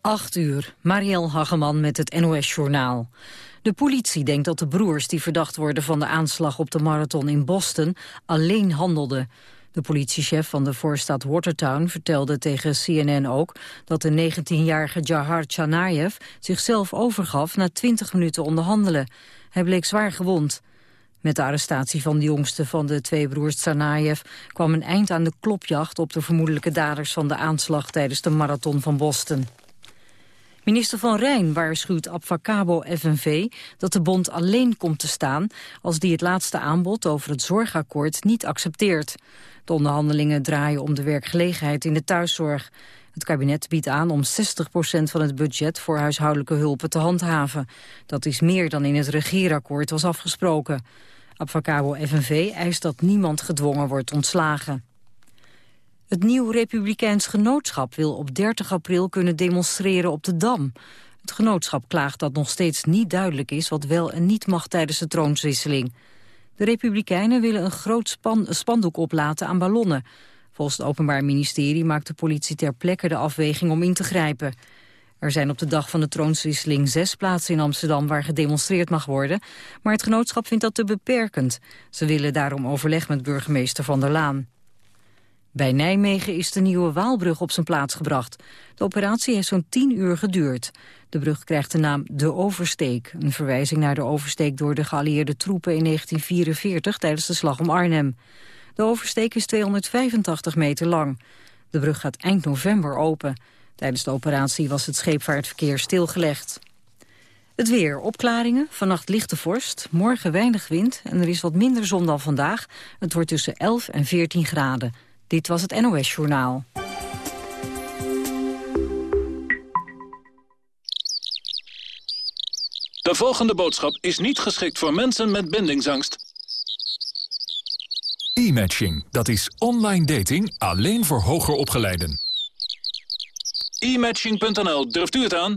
8 uur, Marielle Hageman met het NOS-journaal. De politie denkt dat de broers die verdacht worden van de aanslag op de marathon in Boston alleen handelden. De politiechef van de voorstad Watertown vertelde tegen CNN ook dat de 19-jarige Jahar Chanayev zichzelf overgaf na 20 minuten onderhandelen. Hij bleek zwaar gewond. Met de arrestatie van de jongste van de twee broers Tsarnaev kwam een eind aan de klopjacht op de vermoedelijke daders van de aanslag tijdens de marathon van Boston. Minister Van Rijn waarschuwt Abfacabo FNV dat de bond alleen komt te staan als die het laatste aanbod over het zorgakkoord niet accepteert. De onderhandelingen draaien om de werkgelegenheid in de thuiszorg. Het kabinet biedt aan om 60% van het budget voor huishoudelijke hulpen te handhaven. Dat is meer dan in het regeerakkoord was afgesproken. Abfacabo FNV eist dat niemand gedwongen wordt ontslagen. Het nieuw Republikeins Genootschap wil op 30 april kunnen demonstreren op de Dam. Het genootschap klaagt dat nog steeds niet duidelijk is wat wel en niet mag tijdens de troonswisseling. De Republikeinen willen een groot span spandoek oplaten aan ballonnen. Volgens het Openbaar Ministerie maakt de politie ter plekke de afweging om in te grijpen. Er zijn op de dag van de troonswisseling zes plaatsen in Amsterdam waar gedemonstreerd mag worden, maar het genootschap vindt dat te beperkend. Ze willen daarom overleg met burgemeester Van der Laan. Bij Nijmegen is de nieuwe Waalbrug op zijn plaats gebracht. De operatie heeft zo'n tien uur geduurd. De brug krijgt de naam De Oversteek, een verwijzing naar de oversteek door de geallieerde troepen in 1944 tijdens de slag om Arnhem. De oversteek is 285 meter lang. De brug gaat eind november open. Tijdens de operatie was het scheepvaartverkeer stilgelegd. Het weer, opklaringen, vannacht lichte vorst, morgen weinig wind... en er is wat minder zon dan vandaag. Het wordt tussen 11 en 14 graden. Dit was het NOS Journaal. De volgende boodschap is niet geschikt voor mensen met bindingsangst. E-matching, dat is online dating alleen voor hoger opgeleiden. E-matching.nl, durft u het aan?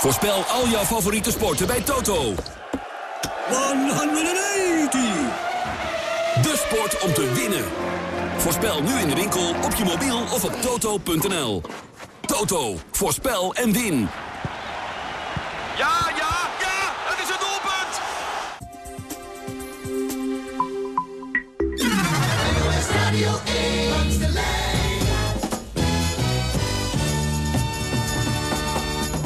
Voorspel al jouw favoriete sporten bij Toto. 180! De sport om te winnen. Voorspel nu in de winkel, op je mobiel of op toto.nl. Toto, voorspel en win. Ja, ja, ja, het is het doelpunt! Radio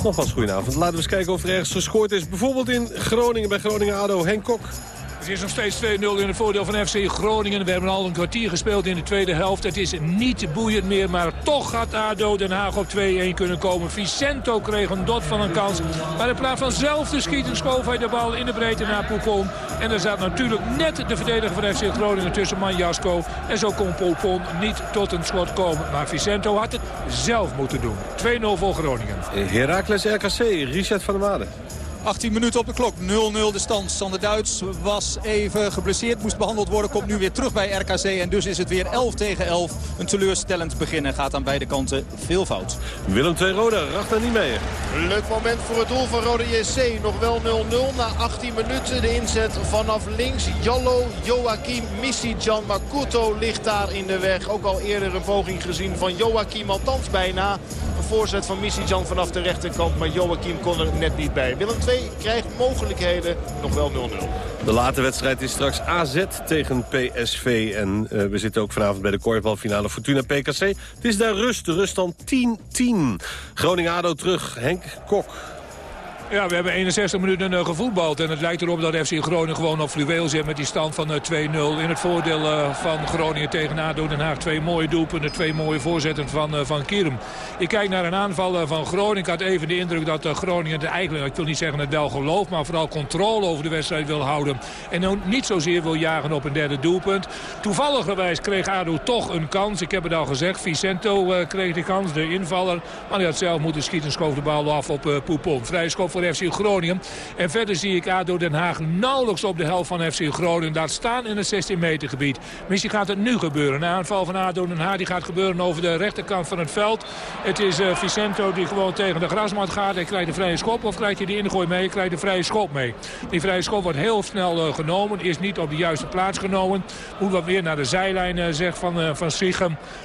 Nogmaals goedenavond. Laten we eens kijken of er ergens gescoord is. Bijvoorbeeld in Groningen bij Groningen-ADO. Henk Kok. Het is nog steeds 2-0 in het voordeel van FC Groningen. We hebben al een kwartier gespeeld in de tweede helft. Het is niet boeiend meer, maar toch gaat ADO Den Haag op 2-1 kunnen komen. Vicento kreeg een dot van een kans. Maar in plaats van zelf te schieten schoof hij de bal in de breedte naar Poupon. En er zat natuurlijk net de verdediger van FC Groningen tussen Manjasko. En zo kon Poupon niet tot een schot komen. Maar Vicento had het zelf moeten doen. 2-0 voor Groningen. Heracles RKC, Richard van der Waarden. 18 minuten op de klok, 0-0 de stand. Sander Duits was even geblesseerd, moest behandeld worden. Komt nu weer terug bij RKC en dus is het weer 11 tegen 11. Een teleurstellend begin en gaat aan beide kanten veel fout. Willem 2 Roda, Rachter niet mee. Leuk moment voor het doel van Rode JC. Nog wel 0-0 na 18 minuten. De inzet vanaf links. Jallo, Joachim, Missy-Jan Makuto ligt daar in de weg. Ook al eerder een poging gezien van Joachim, althans bijna. Voorzet van Missy-Jan vanaf de rechterkant, maar Joachim kon er net niet bij. Willem 2 krijgt mogelijkheden. Nog wel 0-0. De late wedstrijd is straks AZ tegen PSV. En uh, we zitten ook vanavond bij de korfbalfinale Fortuna PKC. Het is daar rust. De rust dan 10-10. Groningen-ADO terug. Henk Kok. Ja, we hebben 61 minuten uh, gevoetbald. En het lijkt erop dat FC Groningen gewoon op fluweel zit met die stand van uh, 2-0. In het voordeel uh, van Groningen tegen ADO Den Haag. Twee mooie doelpunten, twee mooie voorzetten van, van Kierum. Ik kijk naar een aanval van Groningen. Ik had even de indruk dat Groningen het eigenlijk, ik wil niet zeggen het wel geloof... maar vooral controle over de wedstrijd wil houden. En niet zozeer wil jagen op een derde doelpunt. Toevalligerwijs kreeg ADO toch een kans. Ik heb het al gezegd, Vicento kreeg de kans, de invaller. Maar hij had zelf moeten schieten, schoof de bal af op Poupon. Vrije schop FC Groningen. En verder zie ik ADO Den Haag nauwelijks op de helft van FC Groningen. Daar staan in het 16 meter gebied. Misschien gaat het nu gebeuren. Een aanval van ADO Den Haag die gaat gebeuren over de rechterkant van het veld. Het is uh, Vicento die gewoon tegen de grasmat gaat. Hij krijgt de vrije schop of krijgt hij de ingooi mee? Hij krijgt de vrije schop mee. Die vrije schop wordt heel snel uh, genomen. Is niet op de juiste plaats genomen. Moet wat weer naar de zijlijn uh, zegt van, van.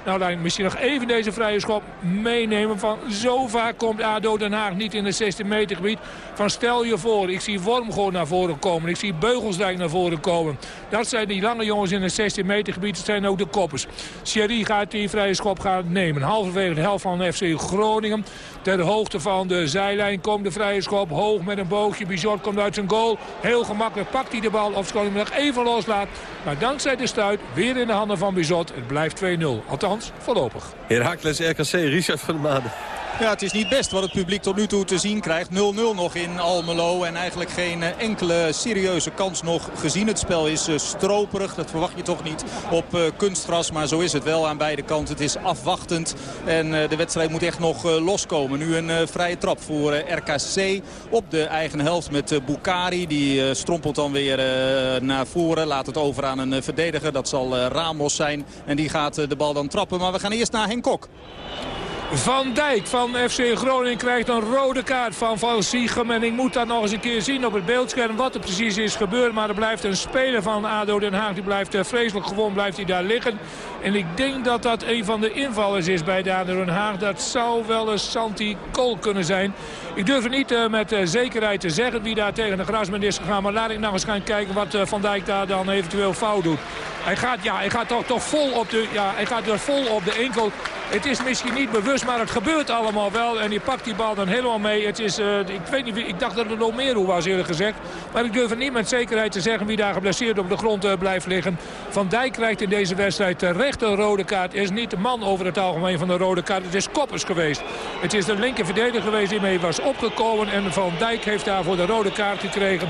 Nou, dan misschien nog even deze vrije schop meenemen. Van zo vaak komt ADO Den Haag niet in het 16 meter gebied. Van stel je voor, ik zie Wormgoor naar voren komen. Ik zie Beugelsdijk naar voren komen. Dat zijn die lange jongens in het 16 meter gebied. Dat zijn ook de koppers. Sherry gaat die vrije schop gaan nemen. Halverwege de helft van FC Groningen. Ter hoogte van de zijlijn komt de vrije schop. Hoog met een boogje. Bizot komt uit zijn goal. Heel gemakkelijk pakt hij de bal. Of hem nog even loslaat. Maar dankzij de stuit weer in de handen van Bizot. Het blijft 2-0. Althans, voorlopig. Herakles RKC, Richard van der Maden. Ja, het is niet best wat het publiek tot nu toe te zien krijgt. 0-0 nog in Almelo en eigenlijk geen enkele serieuze kans nog gezien. Het spel is stroperig, dat verwacht je toch niet op kunstgras. Maar zo is het wel aan beide kanten. Het is afwachtend en de wedstrijd moet echt nog loskomen. Nu een vrije trap voor RKC op de eigen helft met Bukari. Die strompelt dan weer naar voren, laat het over aan een verdediger. Dat zal Ramos zijn en die gaat de bal dan trappen. Maar we gaan eerst naar Henk Kok. Van Dijk van FC Groningen krijgt een rode kaart van Van Siegem. En ik moet dat nog eens een keer zien op het beeldscherm wat er precies is gebeurd. Maar er blijft een speler van ADO Den Haag. Die blijft vreselijk gewoon blijft hij daar liggen. En ik denk dat dat een van de invallers is bij ADO Den Haag. Dat zou wel eens Santi Kool kunnen zijn. Ik durf niet uh, met uh, zekerheid te zeggen wie daar tegen de grasman is gegaan. Maar laat ik nog eens gaan kijken wat Van Dijk daar dan eventueel fout doet. Hij gaat, ja, hij gaat toch, toch vol op de, ja, hij gaat er vol op de enkel. Het is misschien niet bewust, maar het gebeurt allemaal wel. En hij pakt die bal dan helemaal mee. Het is, uh, ik weet niet, ik dacht dat het hoe was eerlijk gezegd. Maar ik durf het niet met zekerheid te zeggen wie daar geblesseerd op de grond uh, blijft liggen. Van Dijk krijgt in deze wedstrijd terecht een rode kaart. is niet de man over het algemeen van de rode kaart. Het is Koppers geweest. Het is de linker verdediger geweest die mee was opgekomen. En Van Dijk heeft daarvoor de rode kaart gekregen.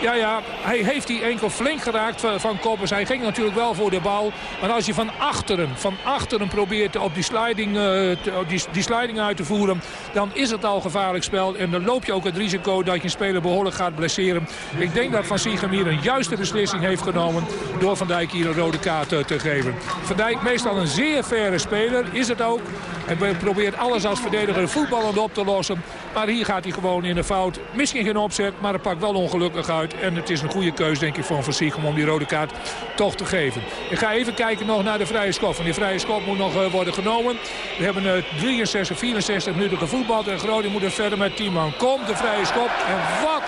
Ja, ja, hij heeft die enkel flink geraakt van Koppers. Hij ging natuurlijk wel voor de bal. Maar als je van achteren, van achteren probeert op die sliding, te, die, die sliding uit te voeren... dan is het al gevaarlijk spel. En dan loop je ook het risico dat je een speler behoorlijk gaat blesseren. Ik denk dat Van Siegem hier een juiste beslissing heeft genomen... door Van Dijk hier een rode kaart uh, te geven. Van Dijk meestal een zeer faire speler, is het ook. En probeert alles als verdediger voetballend op te lossen. Maar hier gaat hij gewoon in de fout. Misschien geen opzet, maar het pakt wel ongelukkig uit. En het is een goede keus, denk ik, van Van om die rode kaart toch te geven. Ik ga even kijken nog naar de vrije schop. En die vrije schop moet nog uh, worden genomen. We hebben uh, 63, 64 minuten gevoetbald. En Groningen moet er verder met 10 man. Komt de vrije schop. En wat,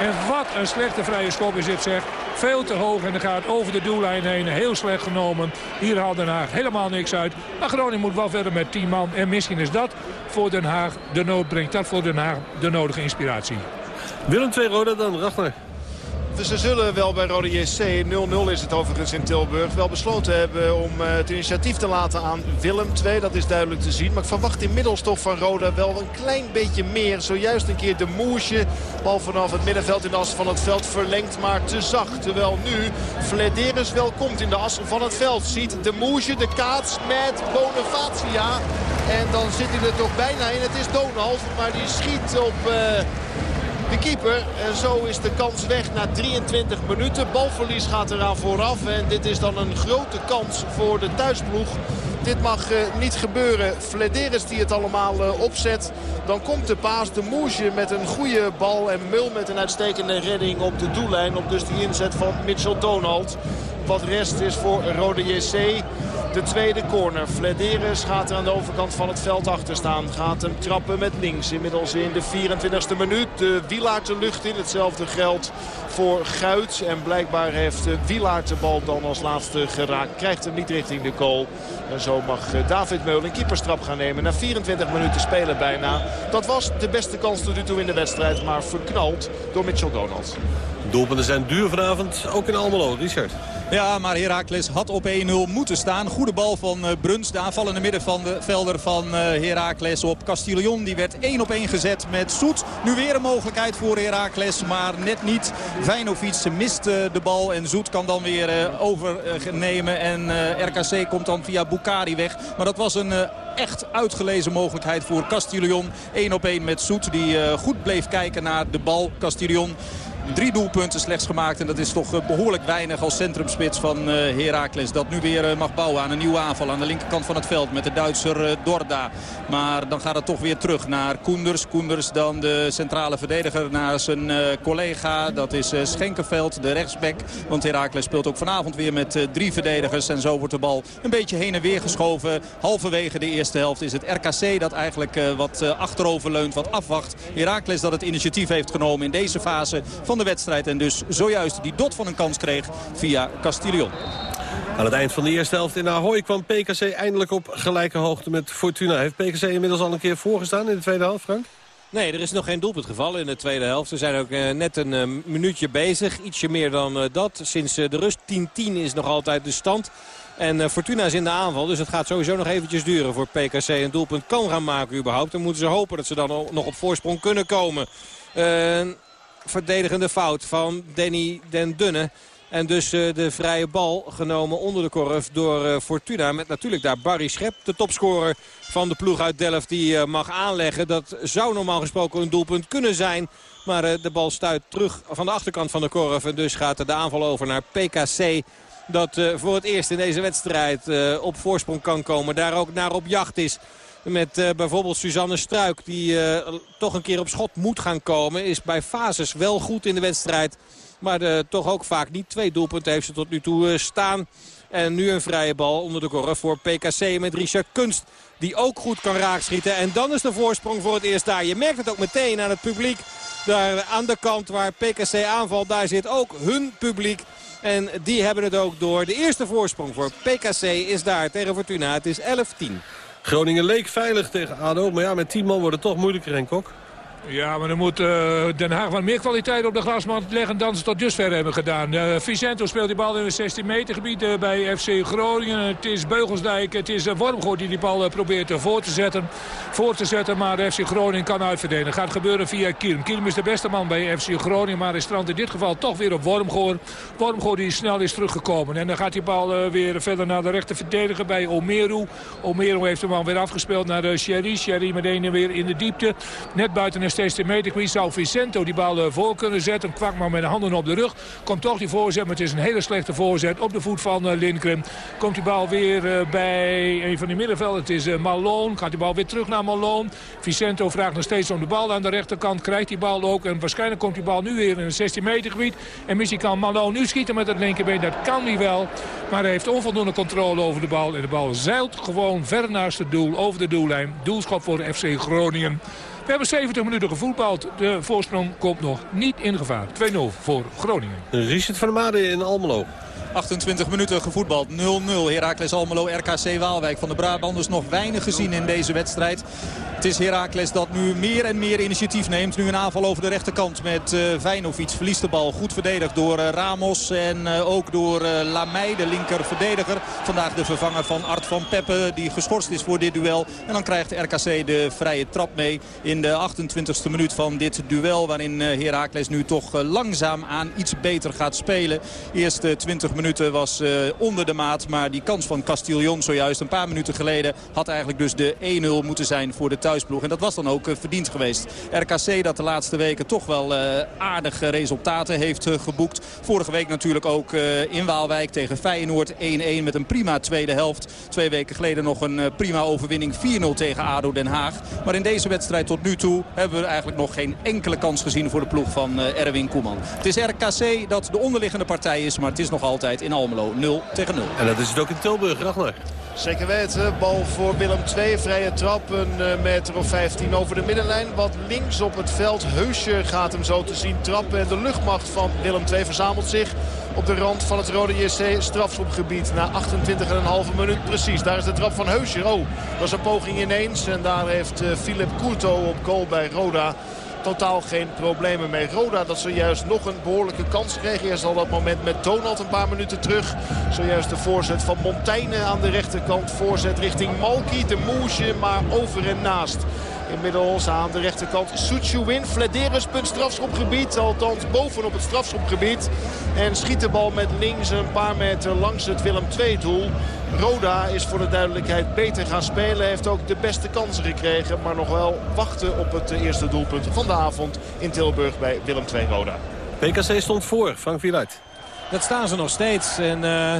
en wat een slechte vrije schop is dit zeg. Veel te hoog en dan gaat over de doellijn heen. Heel slecht genomen. Hier haalt Den Haag helemaal niks uit. Maar Groningen moet wel verder met 10 man. En misschien is dat voor Den Haag de nood, brengt dat voor Den Haag de nodige inspiratie. Willem 2 Roda dan, Ragnar. Ze zullen wel bij Rode JC, 0-0 is het overigens in Tilburg, wel besloten hebben om het initiatief te laten aan Willem 2. Dat is duidelijk te zien. Maar ik verwacht inmiddels toch van Roda wel een klein beetje meer. Zojuist een keer de moesje. Bal vanaf het middenveld in de as van het veld verlengd, maar te zacht. Terwijl nu Flederis wel komt in de as van het veld. Ziet de moesje, de kaats met Bonifacia. En dan zit hij er toch bijna in. Het is Donald, maar die schiet op... Uh, de keeper. En zo is de kans weg na 23 minuten. Balverlies gaat eraan vooraf. En dit is dan een grote kans voor de thuisploeg. Dit mag uh, niet gebeuren. Flederis die het allemaal uh, opzet. Dan komt de paas. De Moesje met een goede bal. En Mul met een uitstekende redding op de doellijn. Op dus die inzet van Mitchell Donald. Wat rest is voor Rode JC. De tweede corner. Flederis gaat er aan de overkant van het veld achter staan. Gaat hem trappen met links. Inmiddels in de 24e minuut. De Wielaert de lucht in. Hetzelfde geldt voor Guit. En blijkbaar heeft Wielaert de bal dan als laatste geraakt. Krijgt hem niet richting de goal. En zo mag David Meul een keeperstrap gaan nemen. Na 24 minuten spelen bijna. Dat was de beste kans tot nu toe in de wedstrijd. Maar verknald door Mitchell Donald. Doelpunten zijn duur vanavond, ook in Almelo. Richard. Ja, maar Heracles had op 1-0 moeten staan. Goede bal van uh, Bruns, de aanvallende middenvelder van uh, Heracles op Castillon. Die werd 1 op 1 gezet met Soet. Nu weer een mogelijkheid voor Heracles, maar net niet. Vijnovic mist uh, de bal en Zoet kan dan weer overnemen. En RKC komt dan via Bukari weg. Maar dat was een echt uitgelezen mogelijkheid voor Castillon. 1 op 1 met Soet die goed bleef kijken naar de bal. Castillon Drie doelpunten slechts gemaakt. En dat is toch eh, behoorlijk weinig als centrumspits van eh, Heracles. Dat nu weer eh, mag bouwen aan een nieuwe aanval aan de linkerkant van het veld. Met de Duitser Dorda. Maar dan gaat het toch weer terug naar Koenders. Koenders dan de centrale verdediger naar zijn collega. Dat is Schenkenveld, de rechtsback. Want Heracles speelt ook vanavond weer met drie verdedigers. En zo wordt de bal een beetje heen en weer geschoven. Halverwege de eerste helft is het RKC dat eigenlijk wat achterover leunt, wat afwacht. Heracles dat het initiatief heeft genomen in deze fase de wedstrijd. En dus zojuist die dot van een kans kreeg via Castillon. Aan het eind van de eerste helft in Ahoy kwam PKC eindelijk op gelijke hoogte met Fortuna. Heeft PKC inmiddels al een keer voorgestaan in de tweede helft, Frank? Nee, er is nog geen doelpunt gevallen in de tweede helft. We zijn ook uh, net een uh, minuutje bezig. Ietsje meer dan uh, dat. Sinds de rust 10-10 is nog altijd de stand. En Fortuna is in de aanval, dus het gaat sowieso nog eventjes duren voor PKC een doelpunt kan gaan maken überhaupt. Dan moeten ze hopen dat ze dan nog op voorsprong kunnen komen verdedigende fout van Danny Den Dunne. En dus uh, de vrije bal genomen onder de korf door uh, Fortuna. Met natuurlijk daar Barry Schep, de topscorer van de ploeg uit Delft, die uh, mag aanleggen. Dat zou normaal gesproken een doelpunt kunnen zijn. Maar de bal stuit terug van de achterkant van de korf. En dus gaat de aanval over naar PKC. Dat voor het eerst in deze wedstrijd op voorsprong kan komen. Daar ook naar op jacht is. Met uh, bijvoorbeeld Suzanne Struik die uh, toch een keer op schot moet gaan komen. Is bij fases wel goed in de wedstrijd. Maar eh, toch ook vaak niet. Twee doelpunten heeft ze tot nu toe staan. En nu een vrije bal onder de korf voor PKC met Richard Kunst. Die ook goed kan raakschieten. En dan is de voorsprong voor het eerst daar. Je merkt het ook meteen aan het publiek. Daar aan de kant waar PKC aanvalt. Daar zit ook hun publiek. En die hebben het ook door. De eerste voorsprong voor PKC is daar tegen Fortuna. Het is 11-10. Groningen leek veilig tegen ADO. Maar ja, met 10 man wordt het toch moeilijker, en Kok. Ja, maar dan moet uh, Den Haag wat meer kwaliteit op de grasmat leggen dan ze tot dusver hebben gedaan. Uh, Vicento speelt die bal in het 16 meter gebied uh, bij FC Groningen. Het is Beugelsdijk, het is Wormgoed die die bal probeert voor te zetten. Voor te zetten, maar FC Groningen kan uitverdedigen. Gaat gebeuren via Kierm. Kierm is de beste man bij FC Groningen, maar hij strandt in dit geval toch weer op Wormgoor. Wormgoor die snel is teruggekomen. En dan gaat die bal weer verder naar de rechter verdediger bij Omeru. Omeru heeft hem al weer afgespeeld naar Sherry. Sherry meteen weer in de diepte. Net buiten steeds de meter. zou Vicento die bal eh, voor kunnen zetten. Kwak maar met de handen op de rug. Komt toch die voorzet, maar het is een hele slechte voorzet op de voet van uh, Lindgren. Komt die bal weer uh, bij een van die middenvelden. Het is Malone. Gaat die bal weer terug naar Malone. Vicento vraagt nog steeds om de bal aan de rechterkant. Krijgt die bal ook. En waarschijnlijk komt die bal nu weer in het 16 meter gebied. En misschien kan Malone nu schieten met het linkerbeen. Dat kan hij wel. Maar hij heeft onvoldoende controle over de bal. En de bal zeilt gewoon ver naast het doel. Over de doellijn. Doelschop voor FC Groningen. We hebben 70 minuten gevoetbald. De voorsprong komt nog niet in gevaar. 2-0 voor Groningen. Richard van der Made in Almelo. 28 minuten gevoetbald. 0-0. Heracles Almelo, RKC Waalwijk. Van de Brabanders nog weinig gezien in deze wedstrijd. Het is Heracles dat nu meer en meer initiatief neemt. Nu een aanval over de rechterkant met uh, Vijnovic. Verliest de bal. Goed verdedigd door uh, Ramos en uh, ook door Lamey, de linker verdediger. Vandaag de vervanger van Art van Peppe die geschorst is voor dit duel. En dan krijgt RKC de vrije trap mee in de 28e minuut van dit duel. Waarin Heracles nu toch langzaam aan iets beter gaat spelen. Eerste 20 minuten was onder de maat. Maar die kans van Castillon zojuist een paar minuten geleden had eigenlijk dus de 1-0 moeten zijn voor de thuis en dat was dan ook eh, verdiend geweest. RKC dat de laatste weken toch wel eh, aardige resultaten heeft eh, geboekt. Vorige week natuurlijk ook in Waalwijk tegen Feyenoord 1-1 met een prima tweede helft. Twee weken geleden nog een prima overwinning 4-0 tegen ADO Den Haag. Maar in deze wedstrijd tot nu toe hebben we eigenlijk nog geen enkele kans gezien voor de ploeg van Erwin Koeman. Het is RKC dat de onderliggende partij is, maar het is nog altijd in Almelo 0 tegen 0. En dat is het ook in Tilburg, Ragnar. Zeker weten. Bal voor Willem II. Vrije trap. Een meter of 15 over de middenlijn. Wat links op het veld. Heusje gaat hem zo te zien trappen. En de luchtmacht van Willem II verzamelt zich op de rand van het Rode JC strafschopgebied. Na 28,5 minuut precies. Daar is de trap van Heusje. Oh, dat is een poging ineens. En daar heeft Philip Courto op goal bij Roda totaal geen problemen mee. Roda dat zojuist nog een behoorlijke kans kreeg. Eerst al dat moment met Donald een paar minuten terug. Zojuist de voorzet van Montaigne aan de rechterkant. Voorzet richting Malki, de Moesje, maar over en naast. Inmiddels aan de rechterkant Suchuwin. Flederis punt strafschopgebied. Althans bovenop het strafschopgebied. En schiet de bal met links een paar meter langs het Willem II doel. Roda is voor de duidelijkheid beter gaan spelen. Heeft ook de beste kansen gekregen. Maar nog wel wachten op het eerste doelpunt van de avond in Tilburg bij Willem II Roda. PKC stond voor, Frank Vieruit. Dat staan ze nog steeds. En uh,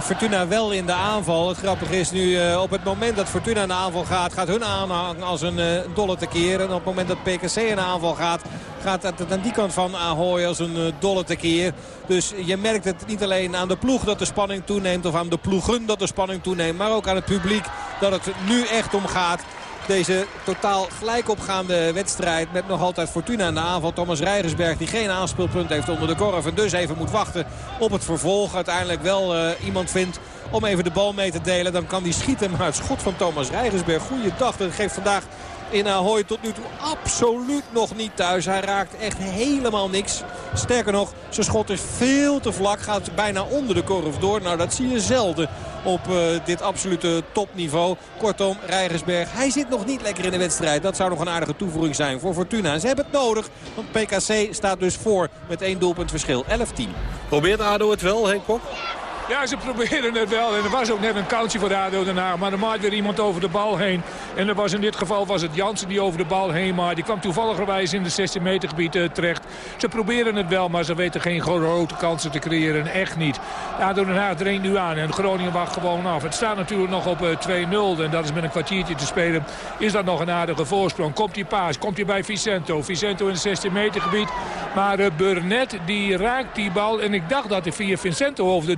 Fortuna wel in de aanval. Het grappige is nu uh, op het moment dat Fortuna in de aanval gaat... gaat hun aanhang als een uh, dolle tekeer. En op het moment dat PKC in de aanval gaat... gaat het aan die kant van Ahoy als een dolle tekeer. Dus je merkt het niet alleen aan de ploeg dat de spanning toeneemt... of aan de ploegen dat de spanning toeneemt... maar ook aan het publiek dat het nu echt om gaat deze totaal gelijk opgaande wedstrijd met nog altijd Fortuna in de aanval. Thomas Rijgersberg die geen aanspeelpunt heeft onder de korf en dus even moet wachten op het vervolg. Uiteindelijk wel uh, iemand vindt om even de bal mee te delen. Dan kan die schieten, maar het schot van Thomas Rijgersberg. Goeiedag, dat geeft vandaag in Ahoy tot nu toe absoluut nog niet thuis. Hij raakt echt helemaal niks. Sterker nog, zijn schot is veel te vlak. Gaat bijna onder de korf door. Nou, dat zie je zelden op uh, dit absolute topniveau. Kortom, Rijgersberg, hij zit nog niet lekker in de wedstrijd. Dat zou nog een aardige toevoeging zijn voor Fortuna. Ze hebben het nodig, want PKC staat dus voor met één doelpunt verschil. 11-10. Probeert ADO het wel, Henk Kok? Ja, ze proberen het wel. En er was ook net een kansje voor ADO Den Haag. Maar er maakt weer iemand over de bal heen. En er was in dit geval was het Jansen die over de bal heen maakte. Die kwam toevalligerwijs in de 16 meter gebied uh, terecht. Ze proberen het wel, maar ze weten geen grote kansen te creëren. Echt niet. ADO Den Haag dringt nu aan. En Groningen wacht gewoon af. Het staat natuurlijk nog op uh, 2-0. En dat is met een kwartiertje te spelen. Is dat nog een aardige voorsprong. Komt die paas. Komt hij bij Vicento. Vicento in het 16 meter gebied. Maar uh, Burnett die raakt die bal. En ik dacht dat hij via Vicento over de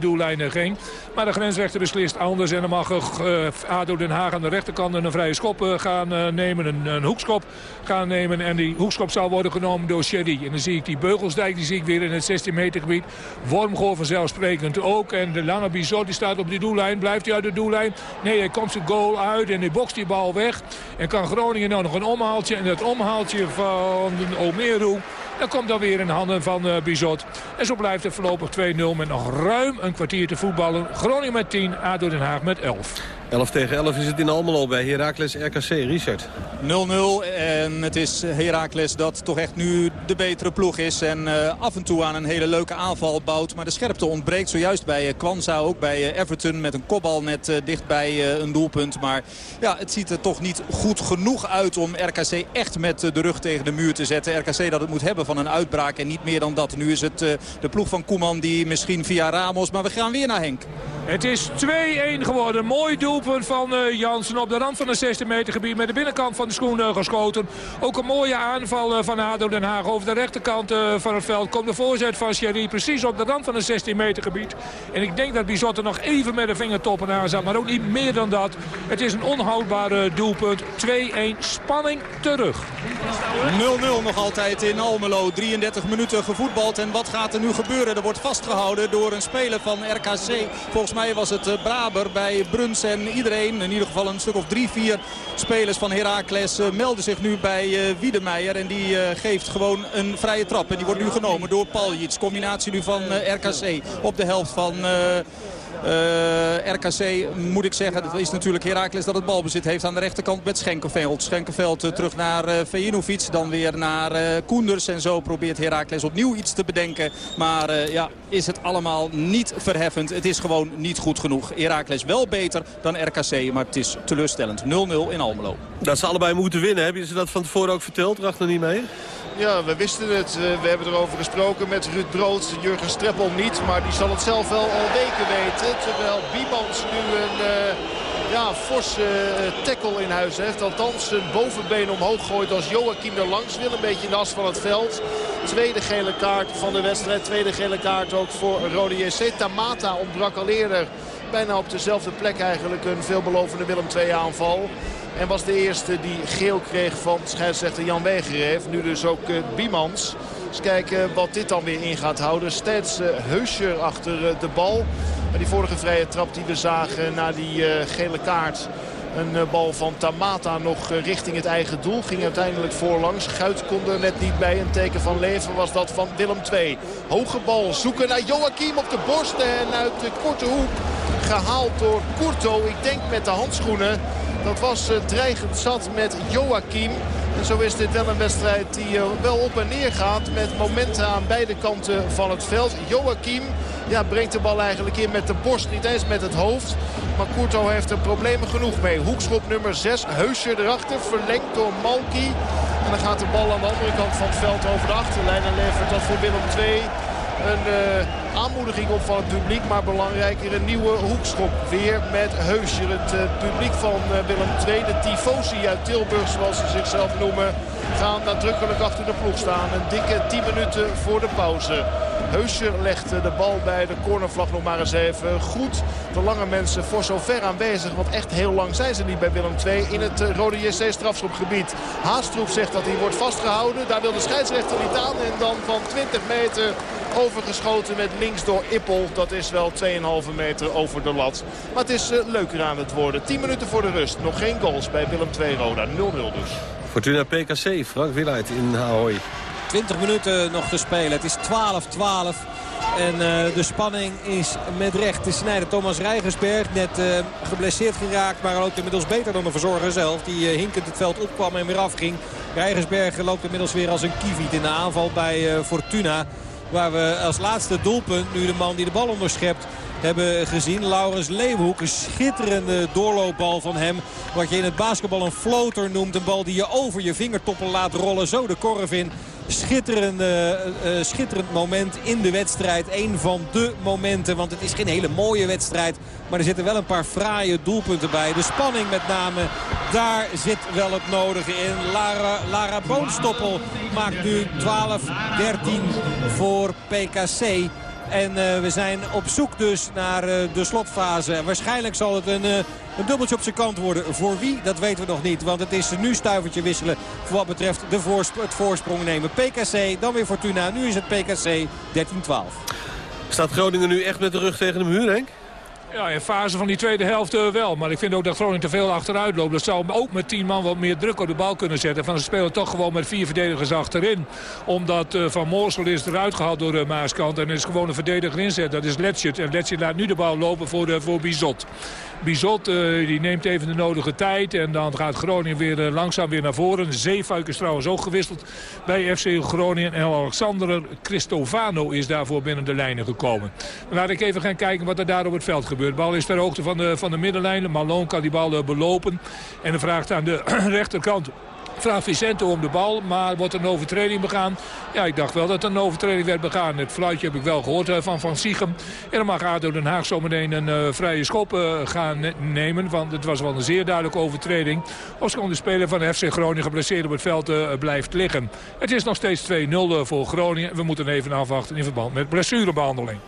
Maar de grensrechter beslist anders. En dan mag uh, ADO Den Haag aan de rechterkant een vrije schop uh, gaan uh, nemen. Een, een, hoekschop gaan nemen. En die hoekschop zal worden genomen door Sherry. En dan zie ik die Beugelsdijk, die zie ik weer in het 16 meter gebied. Wormgoor vanzelfsprekend ook. En de lange Bizot die staat op die doellijn. Blijft hij uit de doellijn? Nee, hij komt zijn goal uit en hij bokst die bal weg. En kan Groningen nou nog een omhaaltje. En dat omhaaltje van Omeru dan komt dan weer in handen van Bizot. En zo blijft het voorlopig 2-0 met nog ruim een kwartier te voetballen. Groningen met 10, ADO Den Haag met 11. 11 tegen 11 is het in Almelo bij Heracles RKC. Richard. 0-0 en het is Heracles dat toch echt nu de betere ploeg is. En uh, af en toe aan een hele leuke aanval bouwt. Maar de scherpte ontbreekt zojuist bij uh, Kwanza. Ook bij uh, Everton met een kopbal net dicht bij een doelpunt. Maar ja, het ziet er toch niet goed genoeg uit om RKC echt met de rug tegen de muur te zetten. RKC dat het moet hebben van een uitbraak en niet meer dan dat. Nu is het de ploeg van Koeman die misschien via Ramos. Maar we gaan weer naar Henk. Het is 2-1 geworden. Mooi doelpunt van uh, Jansen op de rand van het 16 meter gebied. Met de binnenkant van de schoen geschoten. Ook een mooie aanval uh, van ADO Den Haag over de rechterkant van het veld. Komt de voorzet van Sherry precies op de rand van het 16 meter gebied. En ik denk dat Bizot er nog even met de vingertoppen aan zat. Maar ook niet meer dan dat. Het is een onhoudbaar doelpunt. 2-1 spanning terug. 0-0 nog altijd in Almelo. 33 minuten gevoetbald. En wat gaat er nu gebeuren? Er wordt vastgehouden door een speler van RKC. Volgens mij was het Braber bij Bruns en iedereen. In ieder geval een stuk of drie, vier spelers van Heracles melden zich nu bij Wiedemeijer. En die geeft gewoon een vrije trap. En die wordt nu genomen door Paljic. Combinatie nu van RKC op de helft van... Uh, RKC moet ik zeggen, dat is natuurlijk Heracles dat het balbezit heeft aan de rechterkant met Schenkenveld. Schenkenveld uh, terug naar uh, Vejinovic, dan weer naar Koenders. En zo probeert Heracles opnieuw iets te bedenken. Maar ja, is het allemaal niet verheffend. Het is gewoon niet goed genoeg. Heracles wel beter dan RKC, maar het is teleurstellend. 0-0 in Almelo. Dat ze allebei moeten winnen. Hebben ze dat van tevoren ook verteld? Racht er niet mee? Ja, we wisten het. We hebben erover gesproken met Ruud Brood. Jurgen Streppel niet, maar die zal het zelf wel al weken weten. Terwijl Biemans nu een... Uh ja, forse tackle in huis heeft. Althans zijn bovenbeen omhoog gooit als Joachim er langs wil. Een beetje in de as van het veld. Tweede gele kaart van de wedstrijd. Tweede gele kaart ook voor Rode JC. Tamata ontbrak al eerder bijna op dezelfde plek eigenlijk een veelbelovende Willem II aanval. En was de eerste die geel kreeg van scheidsrechter Jan Wegereef. Nu dus ook Biemans. Eens kijken wat dit dan weer in gaat houden. Steeds Heuscher achter de bal. Maar die vorige vrije trap die we zagen na die gele kaart... Een bal van Tamata nog richting het eigen doel. Ging uiteindelijk voorlangs. Guit kon er net niet bij. Een teken van leven was dat van Willem II. Hoge bal zoeken naar Joachim op de borst. En uit de korte hoek gehaald door Kurto. Ik denk met de handschoenen. Dat was dreigend zat met Joachim. En zo is dit wel een wedstrijd die wel op en neer gaat. Met momenten aan beide kanten van het veld. Joachim ja, brengt de bal eigenlijk in met de borst. Niet eens met het hoofd. Maar Kurto heeft er problemen genoeg mee. Hoekschop nummer 6. Heusje erachter. Verlengd door Malki. En dan gaat de bal aan de andere kant van het veld over de achterlijn. En levert dat voor Willem 2 een uh, aanmoediging op van het publiek. Maar belangrijker een nieuwe hoekschop. Weer met Heusje. Het uh, publiek van uh, Willem II. De tifosi uit Tilburg zoals ze zichzelf noemen. Gaan nadrukkelijk achter de ploeg staan. Een dikke 10 minuten voor de pauze. Heusje legt de bal bij de cornervlag nog maar eens even goed. De lange mensen voor zover aanwezig. Want echt heel lang zijn ze niet bij Willem II in het Rode JC strafschopgebied. Haastroep zegt dat hij wordt vastgehouden. Daar wil de scheidsrechter niet aan. En dan van 20 meter overgeschoten met links door Ippel. Dat is wel 2,5 meter over de lat. Maar het is uh, leuker aan het worden. 10 minuten voor de rust. Nog geen goals bij Willem II Roda. 0-0 dus. Fortuna PKC, Frank Willeid in Ahoy. 20 minuten nog te spelen. Het is 12-12. En uh, de spanning is met recht te snijden. Thomas Rijgersberg net uh, geblesseerd geraakt. Maar loopt inmiddels beter dan de verzorger zelf. Die uh, hinkend het veld opkwam en weer afging. Rijgersberg loopt inmiddels weer als een kieviet in de aanval bij Fortuna. Waar we als laatste doelpunt nu de man die de bal onderschept hebben gezien. Laurens Leeuwhoek, een schitterende doorloopbal van hem. Wat je in het basketbal een floater noemt. Een bal die je over je vingertoppen laat rollen. Zo de korf in. Schitterend, uh, uh, schitterend moment in de wedstrijd. Een van de momenten, want het is geen hele mooie wedstrijd. Maar er zitten wel een paar fraaie doelpunten bij. De spanning met name, daar zit wel het nodige in. Lara, Lara Boonstoppel maakt nu 12-13 voor PKC. En uh, we zijn op zoek dus naar uh, de slotfase. Waarschijnlijk zal het een, uh, een dubbeltje op zijn kant worden. Voor wie, dat weten we nog niet. Want het is nu stuivertje wisselen voor wat betreft de voorsp het voorsprong nemen. PKC, dan weer Fortuna. Nu is het PKC 13-12. Staat Groningen nu echt met de rug tegen de muur, Henk? Ja, in fase van die tweede helft uh, wel. Maar ik vind ook dat Groningen te veel achteruit loopt. Dat zou ook met tien man wat meer druk op de bal kunnen zetten. Van ze spelen toch gewoon met vier verdedigers achterin. Omdat uh, Van Moorsel is eruit gehaald door de Maaskant. En is gewoon een verdediger inzet. Dat is Letschit. En Letschit laat nu de bal lopen voor, de, voor Bizot. Bizot die neemt even de nodige tijd. En dan gaat Groningen weer langzaam weer naar voren. Zeefuik is trouwens ook gewisseld bij FC Groningen. En Alexander Cristovano is daarvoor binnen de lijnen gekomen. Laat ik even gaan kijken wat er daar op het veld gebeurt. De bal is ter hoogte van de, van de middenlijn. Malone kan die bal uh, belopen. En dan vraagt aan de rechterkant vraagt Vicente om de bal, maar wordt er een overtreding begaan? Ja, ik dacht wel dat er een overtreding werd begaan. Het fluitje heb ik wel gehoord van Van Siegem. En dan mag ADO Den Haag zometeen een uh, vrije schop gaan nemen. Want het was wel een zeer duidelijke overtreding. Ofschoon de speler van FC Groningen geblesseerd op het veld blijft liggen. Het is nog steeds 2-0 voor Groningen. We moeten even afwachten in verband met blessurebehandeling.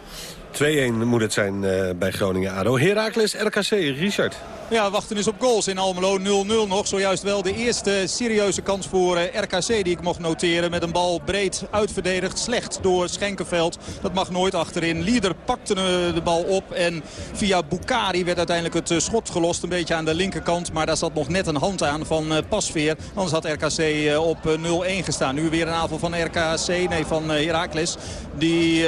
2-1 moet het zijn uh, bij Groningen-ADO. Heracles, RKC, Richard. Ja, wachten is op goals in Almelo. 0-0 nog. Zojuist wel de eerste serieuze kans voor uh, RKC die ik mocht noteren. Met een bal breed uitverdedigd. Slecht door Schenkenveld. Dat mag nooit achterin. Lieder pakte uh, de bal op. En via Bukari werd uiteindelijk het schot gelost. Een beetje aan de linkerkant. Maar daar zat nog net een hand aan van Pasveer. Anders had RKC op 0-1 gestaan. Nu weer een aanval van RKC. Nee, van Heracles. Die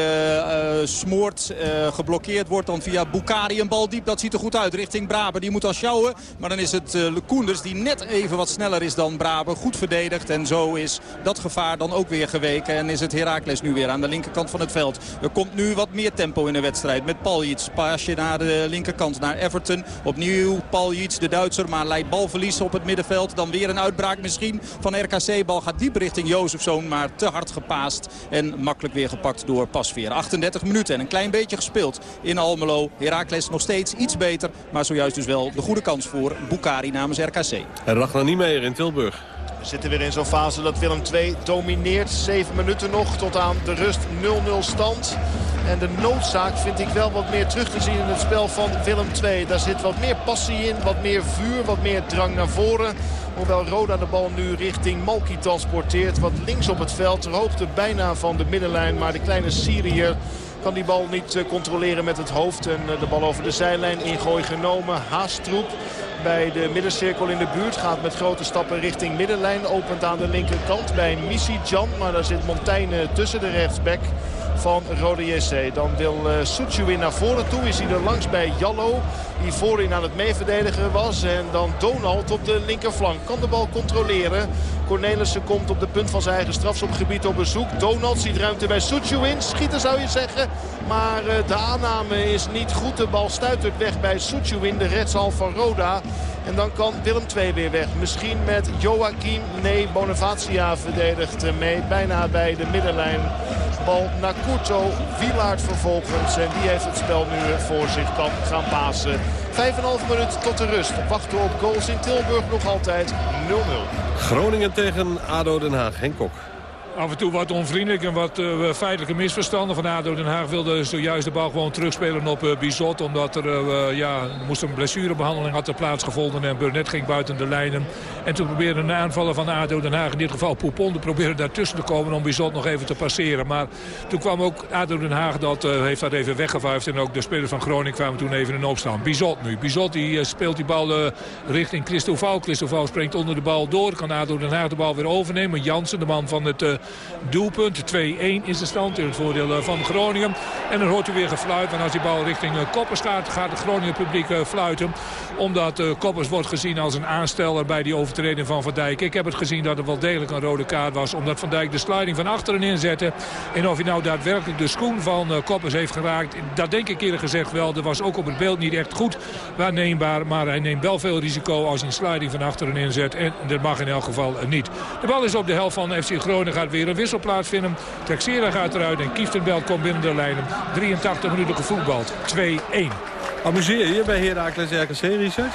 smoort uh, geblokkeerd wordt dan via Bukari. Een bal diep, dat ziet er goed uit richting Braber. Die moet al sjouwen, maar dan is het uh, Koenders die net even wat sneller is dan Braber. Goed verdedigd en zo is dat gevaar dan ook weer geweken. En is het Heracles nu weer aan de linkerkant van het veld. Er komt nu wat meer tempo in de wedstrijd met Paljic. Paasje naar de linkerkant, naar Everton. Opnieuw Paljic, de Duitser, maar leidt balverlies op het middenveld. Dan weer een uitbraak misschien van RKC. Bal gaat diep richting Jozefzoon, maar te hard gepaast. En makkelijk weer gepakt door Pasveer. 38 minuten en een klein beetje beetje gespeeld in Almelo. Heracles nog steeds iets beter. Maar zojuist dus wel de goede kans voor Bukari namens RKC. En Ragnar Niemeyer in Tilburg. We zitten weer in zo'n fase dat Willem II domineert. Zeven minuten nog tot aan de rust 0-0 stand. En de noodzaak vind ik wel wat meer terug te zien in het spel van Willem II. Daar zit wat meer passie in, wat meer vuur, wat meer drang naar voren. Hoewel Roda de bal nu richting Malki transporteert. Wat links op het veld, ter hoogte bijna van de middenlijn. Maar de kleine Syriër kan die bal niet eh, controleren met het hoofd. En eh, de bal over de zijlijn ingooi genomen. Haastroep bij de middencirkel in de buurt. Gaat met grote stappen richting middenlijn. Opent aan de linkerkant bij Missy Jan. Maar daar zit Montaigne tussen de rechtsback van Rode JC. Dan wil uh, naar voren toe. Is hij er langs bij Jallo. Die voorin aan het meeverdedigen was. En dan Donald op de linkerflank. Kan de bal controleren. Cornelissen komt op de punt van zijn eigen strafschopgebied op bezoek. Donald ziet ruimte bij Suchuin. Schieten zou je zeggen. Maar eh, de aanname is niet goed. De bal stuitert weg bij Suchuin, de redsal van Roda. En dan kan Willem II weer weg. Misschien met Joachim. Nee, Bonavacia verdedigt mee. Bijna bij de middenlijn. Bal naar Kurto. Wielaert vervolgens. En die heeft het spel nu voor zich kan gaan pasen. 5,5 minuten tot de rust. Wachten op goals in Tilburg nog altijd 0-0. Groningen tegen ADO Den Haag. Henk Kok af en toe wat onvriendelijk en wat uh, feitelijke misverstanden. Van ADO Den Haag wilde zojuist de bal gewoon terugspelen op uh, Bizot. Omdat er uh, ja, moest een blessurebehandeling had plaatsgevonden. En Burnett ging buiten de lijnen. En toen probeerde een aanvaller van ADO Den Haag, in dit geval Poupon... probeerde daartussen te komen om Bizot nog even te passeren. Maar toen kwam ook ADO Den Haag, dat heeft dat even weggevuifd. En ook de spelers van Groningen kwamen toen even in opstaan. Bizot nu. Bizot die speelt die bal richting Christoval. Christoval springt onder de bal door. Kan ADO Den Haag de bal weer overnemen. Jansen, de man van het doelpunt. 2-1 is de stand in het voordeel eh, van Groningen. En dan hoort u weer gefluit. En als die bal richting eh, Koppers gaat, gaat het Groningen publiek eh, fluiten. Omdat Koppers wordt gezien als een aansteller bij die overtreding van Van Dijk. Ik heb het gezien dat het wel degelijk een rode kaart was. Omdat Van Dijk de sliding van achteren inzette. En of hij nou daadwerkelijk de schoen van Koppers heeft geraakt. Dat denk ik eerlijk gezegd wel. Dat was ook op het beeld niet echt goed waarneembaar. Maar hij neemt wel veel risico als hij een sliding van achteren inzet. En dat mag in elk geval niet. De bal is op de helft van FC Groningen. Weer een wissel plaatsvinden. Texera gaat eruit en Kieftenbelt komt binnen de lijnen. 83 minuten gevoetbald. 2-1. Amuseer je bij Heracles RKC, Richard?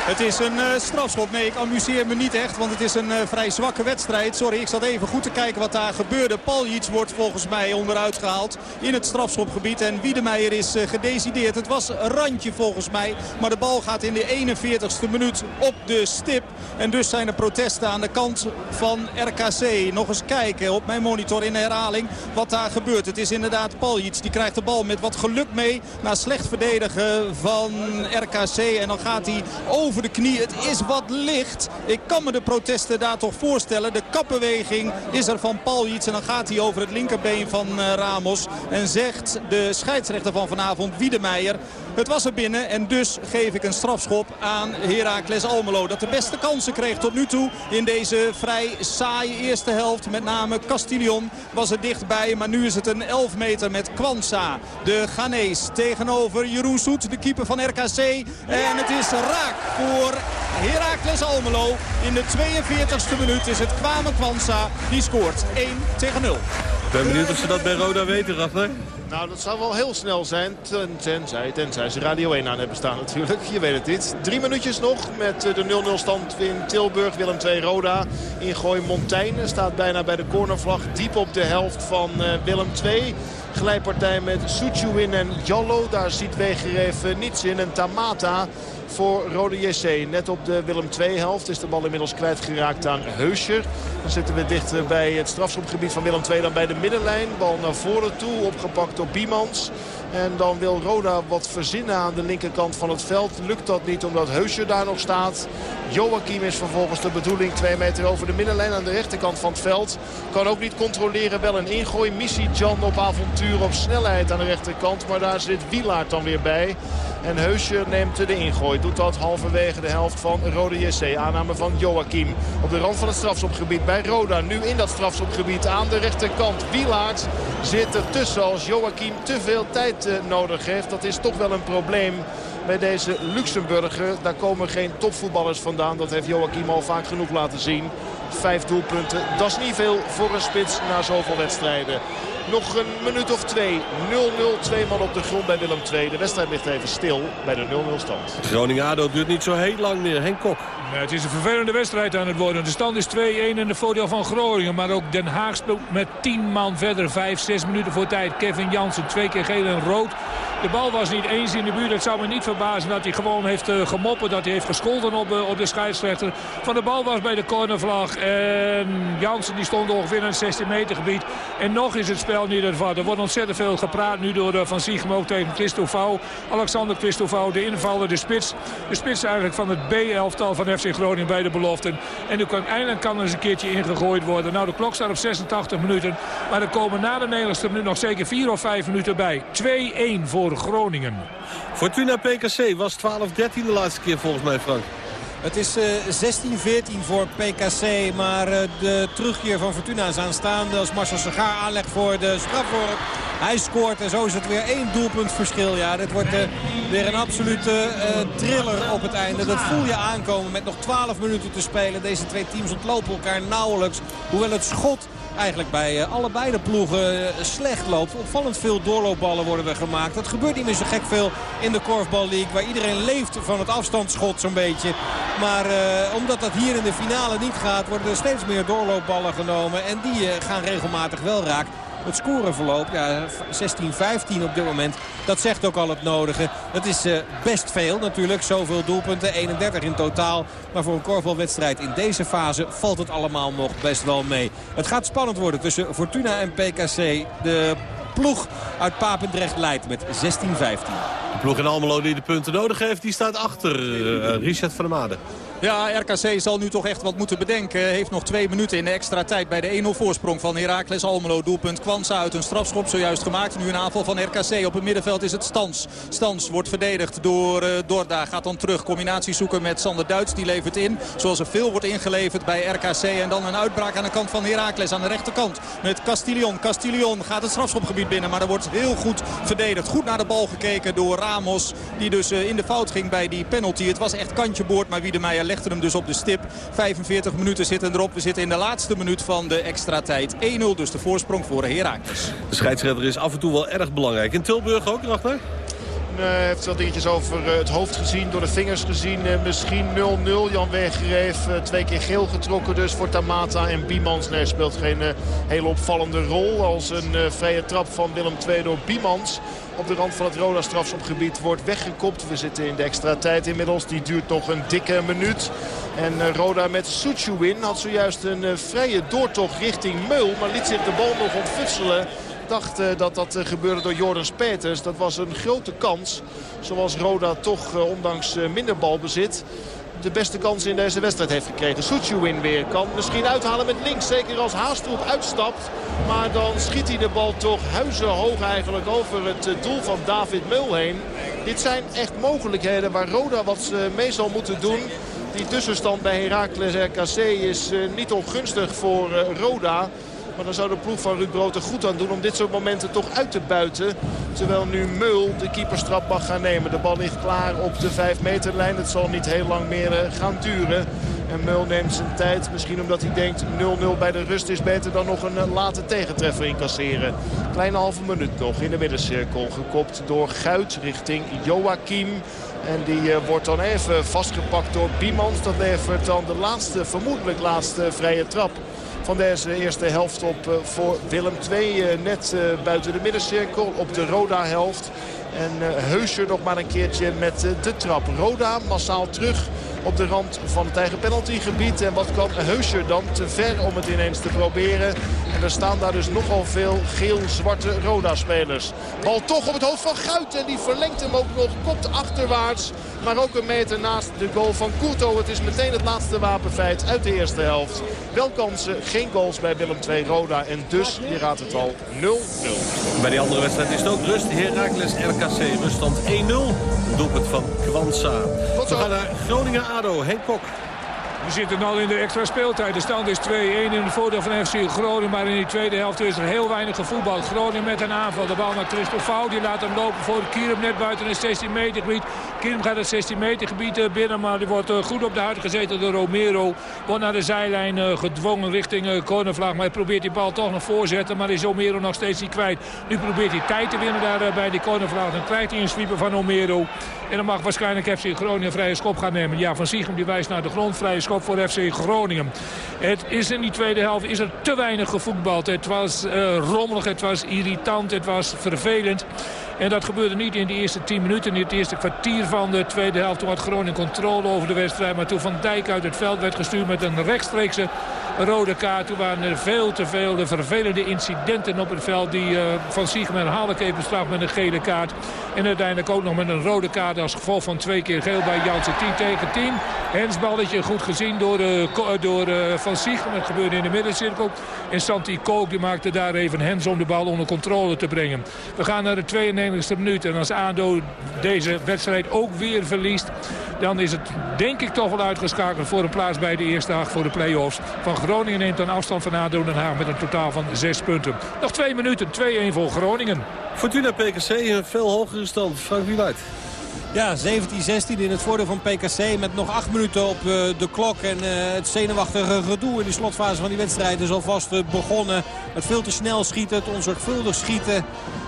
Het is een uh, strafschop. Nee, ik amuseer me niet echt, want het is een uh, vrij zwakke wedstrijd. Sorry, ik zat even goed te kijken wat daar gebeurde. Paljic wordt volgens mij onderuit gehaald in het strafschopgebied. En Wiedemeijer is uh, gedecideerd. Het was randje volgens mij. Maar de bal gaat in de 41ste minuut op de stip. En dus zijn er protesten aan de kant van RKC. Nog eens kijken op mijn monitor in herhaling wat daar gebeurt. Het is inderdaad Paljic. Die krijgt de bal met wat geluk mee. Na slecht verdedigen van RKC. En dan gaat hij over de knie. Het is wat licht. Ik kan me de protesten daar toch voorstellen. De kapbeweging is er van Paljic. En dan gaat hij over het linkerbeen van uh, Ramos. En zegt de scheidsrechter van vanavond, Wiedemeijer... Het was er binnen en dus geef ik een strafschop aan Heracles Almelo. Dat de beste kansen kreeg tot nu toe in deze vrij saaie eerste helft. Met name Castillon was er dichtbij. Maar nu is het een 11 meter met Kwanza. De Ghanese tegenover Jeroen Soet, de keeper van RKC. En het is raak voor Heracles Almelo. In de 42e minuut is het Kwame Kwanza. Die scoort 1 tegen 0. Ik ben benieuwd of ze dat bij Roda weten, Ragnar. Nou, dat zou wel heel snel zijn. Ten, tenzij, tenzij ze Radio 1 aan hebben staan natuurlijk. Je weet het niet. Drie minuutjes nog met eh, de 0-0 stand in Tilburg. Willem 2 Roda. Ingooi Montaigne staat bijna bij de cornervlag. Diep op de helft van uh, Willem 2. Glijpartij met Suchuin en Jallo. Daar ziet Wegereef niets in. En Tamata voor Rode JC. Net op de Willem II helft is de bal inmiddels kwijtgeraakt aan Heuscher. Dan zitten we dichter bij het strafschopgebied van Willem II dan bij de middenlijn. Bal naar voren toe, opgepakt door Biemans. En dan wil Roda wat verzinnen aan de linkerkant van het veld. Lukt dat niet omdat Heusje daar nog staat. Joachim is vervolgens de bedoeling. Twee meter over de middenlijn aan de rechterkant van het veld. Kan ook niet controleren. Wel een ingooi. Missie Jan op avontuur op snelheid aan de rechterkant. Maar daar zit Wielaert dan weer bij. En Heusje neemt de ingooi. Doet dat halverwege de helft van Roda JC. Aanname van Joachim. Op de rand van het strafschopgebied bij Roda. Nu in dat strafschopgebied aan de rechterkant. Wielaert zit er tussen als Joachim te veel tijd eh, nodig heeft. Dat is toch wel een probleem bij deze Luxemburger. Daar komen geen topvoetballers vandaan. Dat heeft Joachim al vaak genoeg laten zien. Vijf doelpunten, dat is niet veel voor een spits na zoveel wedstrijden. Nog een minuut of twee. 0-0. Twee man op de grond bij Willem II. De wedstrijd ligt even stil bij de 0-0 stand. Groningen-ADO duurt niet zo heel lang meer. Henk Kok. Ja, het is een vervelende wedstrijd aan het worden. De stand is 2-1 in de voordeel van Groningen. Maar ook Den Haag speelt met 10 man verder. 5, 6 minuten voor tijd. Kevin Jansen, twee keer geel en rood. De bal was niet eens in de buurt. Het zou me niet verbazen dat hij gewoon heeft uh, gemoppen. Dat hij heeft gescholden op, uh, op de scheidsrechter. Van de bal was bij de cornervlag. En Jansen die stond ongeveer in het 16 meter gebied. En nog is het spel niet ervan. Er wordt ontzettend veel gepraat nu door uh, Van Siegmo tegen Christofau. Alexander Christofau, de invaller, de spits. De spits eigenlijk van het B-elftal van FC Groningen bij de beloften. En nu kan, eindelijk kan er eens een keertje ingegooid worden. Nou, de klok staat op 86 minuten. Maar er komen na de 90 minuut nog zeker 4 of 5 minuten bij. 2-1 voor Groningen. Fortuna PKC was 12-13 de laatste keer volgens mij, Frank. Het is uh, 16-14 voor PKC. Maar uh, de terugkeer van Fortuna is aanstaande. Als Marcel Segaar aanlegt voor de strafworp. Hij scoort en zo is het weer één doelpunt verschil. Ja, dit wordt uh, weer een absolute thriller op het einde. Dat voel je aankomen met nog 12 minuten te spelen. Deze twee teams ontlopen elkaar nauwelijks. Hoewel het schot eigenlijk bij allebei de ploegen slecht loopt. Opvallend veel doorloopballen worden er gemaakt. Dat gebeurt niet meer zo gek veel in de Korfbal League. Waar iedereen leeft van het afstandsschot zo'n beetje. Maar uh, omdat dat hier in de finale niet gaat, worden er steeds meer doorloopballen genomen. En die gaan regelmatig wel raak. Het scoreverloop, ja, 16-15 op dit moment, dat zegt ook al het nodige. Dat is uh, best veel natuurlijk, zoveel doelpunten, 31 in totaal. Maar voor een korfbalwedstrijd in deze fase valt het allemaal nog best wel mee. Het gaat spannend worden tussen Fortuna en PKC. De ploeg uit Papendrecht leidt met 16-15. De ploeg in Almelo die de punten nodig heeft, die staat achter uh, Richard van der Made. Ja, RKC zal nu toch echt wat moeten bedenken. Heeft nog twee minuten in de extra tijd bij de 1-0 voorsprong van Heracles Almelo. Doelpunt Kwanza uit een strafschop zojuist gemaakt. Nu een aanval van RKC. Op het middenveld is het Stans. Stans wordt verdedigd door uh, Dorda. Gaat dan terug. Combinatie zoeken met Sander Duits. Die levert in. Zoals er veel wordt ingeleverd bij RKC. En dan een uitbraak aan de kant van Heracles. Aan de rechterkant met Castillon. Castillon gaat het strafschopgebied binnen. Maar er wordt heel goed verdedigd. Goed naar de bal gekeken door Ramos. Die dus uh, in de fout ging bij die penalty. Het was echt kantje boord. Maar Wiedemeyer legde hem dus op de stip. 45 minuten zitten erop. We zitten in de laatste minuut van de extra tijd. 1-0 dus de voorsprong voor Heracles. De scheidsrechter is af en toe wel erg belangrijk. In Tilburg ook, Ragnar? Hij heeft wel dingetjes over het hoofd gezien, door de vingers gezien. Misschien 0-0. Jan Wegereef twee keer geel getrokken dus voor Tamata. En Biemans nee, speelt geen hele opvallende rol. Als een vrije trap van Willem II door Biemans op de rand van het Roda strafschopgebied wordt weggekopt. We zitten in de extra tijd inmiddels. Die duurt nog een dikke minuut. En Roda met Suchuwin had zojuist een vrije doortocht richting Meul. Maar liet zich de bal nog ontfutselen dacht dat dat uh, gebeurde door Jordan Peters. Dat was een grote kans. Zoals Roda toch, uh, ondanks minder balbezit, de beste kans in deze wedstrijd heeft gekregen. Suchuwin weer kan misschien uithalen met links. Zeker als Haastroep uitstapt. Maar dan schiet hij de bal toch huizenhoog eigenlijk over het doel van David Meul heen. Dit zijn echt mogelijkheden waar Roda wat mee zal moeten doen. Die tussenstand bij Heracles RKC is niet ongunstig voor Roda. Maar dan zou de ploeg van Ruud Brood er goed aan doen om dit soort momenten toch uit te buiten. Terwijl nu Meul de keeperstrap mag gaan nemen. De bal ligt klaar op de 5 meterlijn. Het zal niet heel lang meer gaan duren. En Meul neemt zijn tijd. Misschien omdat hij denkt 0-0 bij de rust is beter dan nog een late tegentreffer incasseren. Kleine halve minuut nog in de middencirkel. Gekopt door Guit richting Joachim. En die uh, wordt dan even vastgepakt door Biemans. Dat levert dan de laatste, vermoedelijk laatste vrije trap van deze eerste helft op uh, voor Willem II. Uh, net uh, buiten de middencirkel op de Roda-helft. En Heuscher nog maar een keertje met de trap. Roda massaal terug op de rand van het eigen penaltygebied. En wat kan Heuscher dan te ver om het ineens te proberen. En er staan daar dus nogal veel geel-zwarte Roda-spelers. Bal toch op het hoofd van Guit. En die verlengt hem ook nog. Komt achterwaarts. Maar ook een meter naast de goal van Couto. Het is meteen het laatste wapenfeit uit de eerste helft. Wel kansen, geen goals bij Willem II Roda. En dus, je raadt het al, 0-0. Bij die andere wedstrijd is het ook rust. Heracles RKC, ruststand 1-0. Doelpunt van Kwanza. We gaan naar Groningen-ADO, Henk Kok. We zitten al in de extra speeltijd. De stand is 2-1 in het voordeel van FC Groningen. Maar in die tweede helft is er heel weinig gevoetbald. Groningen met een aanval. De bal naar Christophe Fouw. Die laat hem lopen voor Kierum net buiten het 16 meter gebied. Kierum gaat het 16 meter gebied eh, binnen. Maar die wordt eh, goed op de huid gezeten door Romero. Wordt naar de zijlijn eh, gedwongen richting cornervlag. Maar hij probeert die bal toch nog voorzetten. Maar is Romero nog steeds niet kwijt. Nu probeert hij tijd te winnen daar bij die cornervlag. Dan krijgt hij een sweeper van Romero. En dan mag waarschijnlijk FC Groningen een vrije schop gaan nemen. Ja, Van Siegem die wijst naar de grond. Vrije schop voor FC Groningen. Het is in die tweede helft is er te weinig gevoetbald. Het was uh, rommelig, het was irritant, het was vervelend. En dat gebeurde niet in de eerste 10 minuten. In het eerste kwartier van de tweede helft. Toen had Groningen controle over de wedstrijd. Maar toen Van Dijk uit het veld werd gestuurd met een rechtstreekse rode kaart. Toen waren er veel te veel de vervelende incidenten op het veld. Die uh, Van Siegem herhaaldelijk even straf met een gele kaart. En uiteindelijk ook nog met een rode kaart als gevolg van twee keer geel bij Jansen 10 tegen 10. Hensballetje goed gezien door, uh, door uh, Van Siegem. Het gebeurde in de middencirkel. En Santi Kook die maakte daar even hens om de bal onder controle te brengen. We gaan naar de 92e minuut. En als ADO deze wedstrijd ook weer verliest... dan is het denk ik toch wel uitgeschakeld voor een plaats bij de eerste acht voor de play-offs. Van Groningen neemt een afstand van ADO Den met een totaal van 6 punten. Nog twee minuten, 2-1 voor Groningen. Fortuna PKC een veel hogere stand. Frank Wieluid. Ja, 17-16 in het voordeel van PKC met nog 8 minuten op de klok. En het zenuwachtige gedoe in de slotfase van die wedstrijd is alvast begonnen. Het veel te snel schieten, het onzorgvuldig schieten.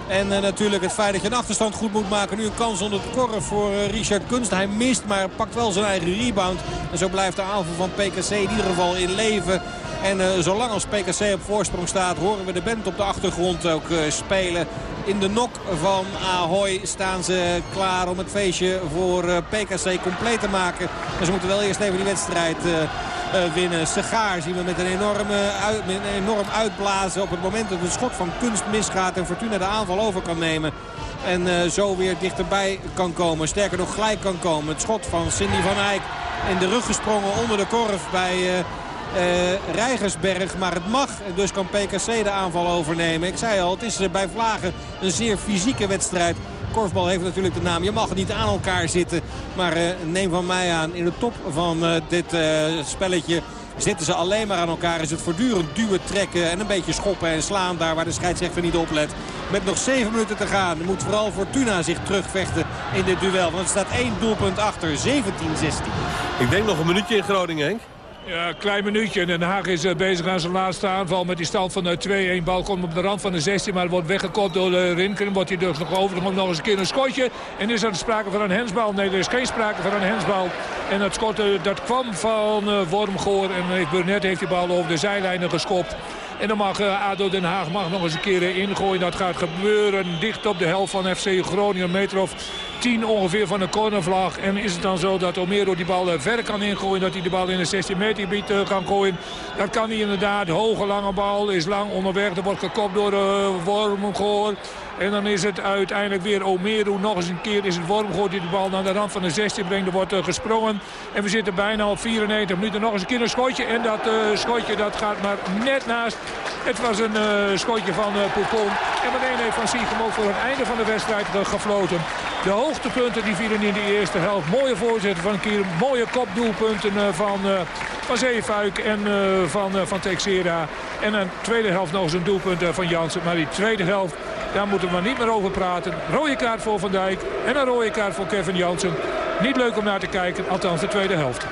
En natuurlijk het feit dat je een achterstand goed moet maken. Nu een kans onder het korf voor Richard Kunst. Hij mist, maar pakt wel zijn eigen rebound. En zo blijft de aanval van PKC in ieder geval in leven. En uh, zolang als PKC op voorsprong staat horen we de band op de achtergrond ook uh, spelen. In de nok van Ahoy staan ze klaar om het feestje voor uh, PKC compleet te maken. Maar ze moeten wel eerst even die wedstrijd winnen. Segaar zien we met een, enorme uit, een enorm uitblazen op het moment dat het schot van kunst misgaat. En Fortuna de aanval over kan nemen. En zo weer dichterbij kan komen. Sterker nog gelijk kan komen. Het schot van Cindy van Eyck in de rug gesprongen onder de korf bij... Rijgersberg. Maar het mag. En dus kan PKC de aanval overnemen. Ik zei al, het is bij Vlagen een zeer fysieke wedstrijd. Korfbal heeft natuurlijk de naam. Je mag niet aan elkaar zitten. Maar uh, neem van mij aan, in de top van uh, dit spelletje zitten ze alleen maar aan elkaar. Is het voortdurend duwen, trekken en een beetje schoppen en slaan daar waar de scheidsrechter niet oplet. Met nog 7 minuten te gaan moet vooral Fortuna zich terugvechten in dit duel. Want het staat één doelpunt achter, 17-16. Ik denk nog een minuutje in Groningen, Henk. Ja, klein minuutje. En Den Haag is bezig aan zijn laatste aanval met die stand van 2-1. Bal komt op de rand van de 16, maar wordt weggekopt door de Rinken. Wordt hij dus nog over. nog eens een keer een schotje. En is er sprake van een hensbal? Nee, er is geen sprake van een hensbal. En dat schot dat kwam van uh, Wormgoor. En Burnett heeft die bal over de zijlijnen geskopt. En dan mag ADO Den Haag mag nog eens een keer ingooien. Dat gaat gebeuren dicht op de helft van FC Groningen. Of 10 ongeveer van de cornervlag. En is het dan zo dat Omero die bal ver kan ingooien. Dat hij de bal in de 16 meter gebied uh, kan gooien. Dat kan hij inderdaad. Hoge lange bal is lang onderweg. Er wordt gekopt door uh, Wormgoor. En dan is het uiteindelijk weer Omeru. Nog eens een keer is het Wormgoor die de bal naar de rand van de 16 brengt. Er wordt gesprongen. En we zitten bijna op 94 minuten. Nog eens een keer een schotje. En dat schotje dat gaat maar net naast. Het was een schotje van uh, Poupon. En meteen heeft Van Siegem ook voor het einde van de wedstrijd gefloten. De hoogtepunten die vielen in de eerste helft. Mooie voorzetten van Kier. Mooie kopdoelpunten van, van Zeefuik en van, van Texera. En een tweede helft nog eens een doelpunt van Jansen. Maar die tweede helft, daar moeten we maar niet meer over praten. Rode kaart voor Van Dijk en een rode kaart voor Kevin Jansen. Niet leuk om naar te kijken, althans de tweede helft.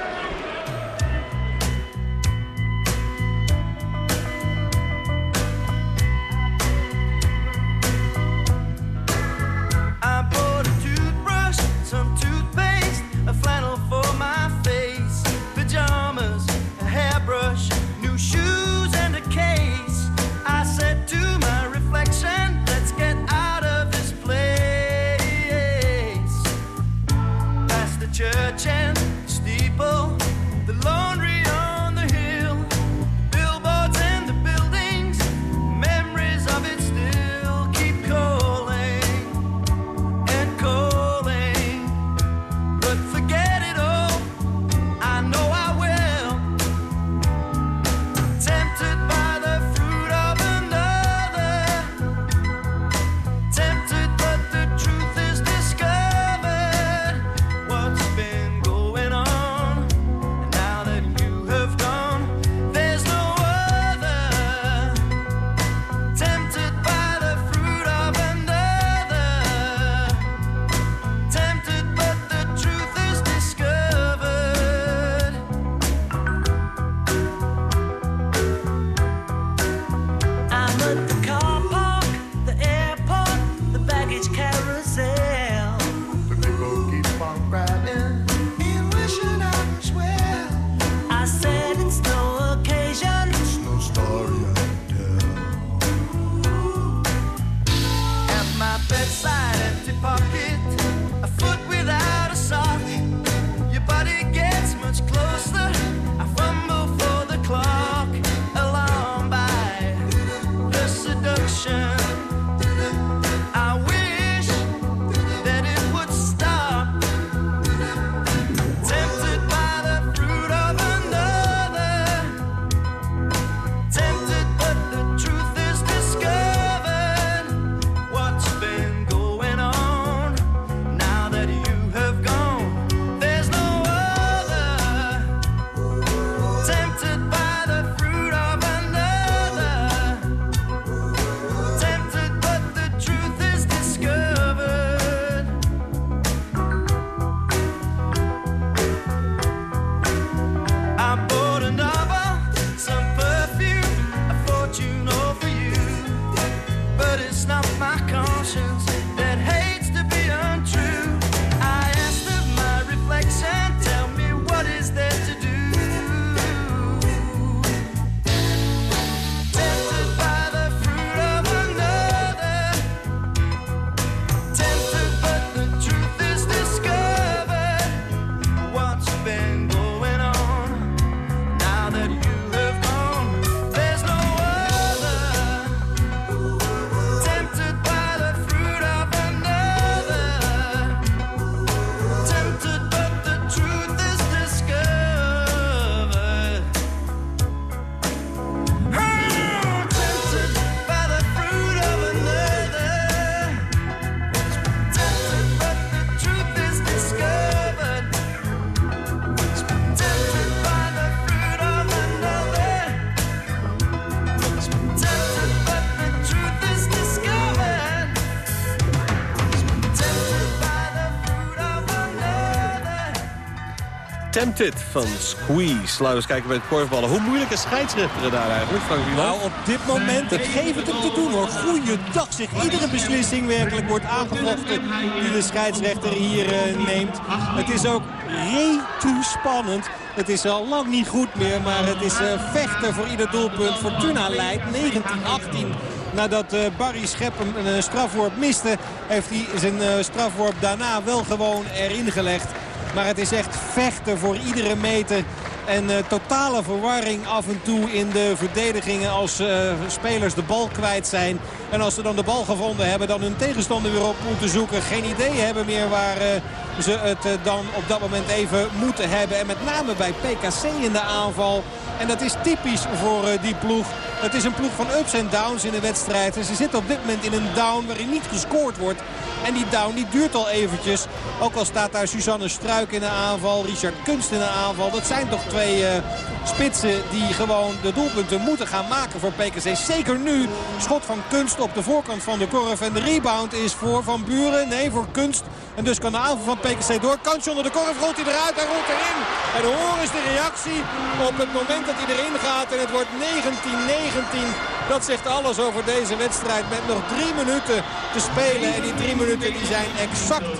Tempted van Squeeze. Laten we eens kijken bij het korfballen. Hoe moeilijk is scheidsrechteren daar eigenlijk, Frank Wieland? Nou, op dit moment, ik geef het hem te doen hoor. Goeiedag zeg. Iedere beslissing werkelijk wordt aangevochten die de scheidsrechter hier uh, neemt. Het is ook spannend. Het is al lang niet goed meer, maar het is uh, vechten voor ieder doelpunt. Fortuna leidt 19-18 Nadat uh, Barry Schep een, strafworp miste, heeft hij zijn strafworp daarna wel gewoon erin gelegd. Maar het is echt vechten voor iedere meter. En uh, totale verwarring af en toe in de verdedigingen als uh, spelers de bal kwijt zijn. En als ze dan de bal gevonden hebben, dan hun tegenstander weer op moeten zoeken. Geen idee hebben meer waar uh, ze het dan op dat moment even moeten hebben. En met name bij PKC in de aanval. En dat is typisch voor die ploeg. Het is een ploeg van ups en downs in de wedstrijd. En ze zitten op dit moment in een down waarin niet gescoord wordt. En die down die duurt al eventjes. Ook al staat daar Suzanne Struik in de aanval. Richard Kunst in de aanval. Dat zijn toch twee uh, spitsen die gewoon de doelpunten moeten gaan maken voor PKC. Zeker nu. Schot van Kunst op de voorkant van de korf. En de rebound is voor Van Buren. Nee, voor Kunst. En dus kan de aanval van PKC door. Kansje onder de korf. Rolt hij eruit. Hij rolt erin. En hoor is de reactie op het moment dat hij erin gaat. En het wordt 19-19. Dat zegt alles over deze wedstrijd met nog drie minuten te spelen. En die drie minuten die zijn exact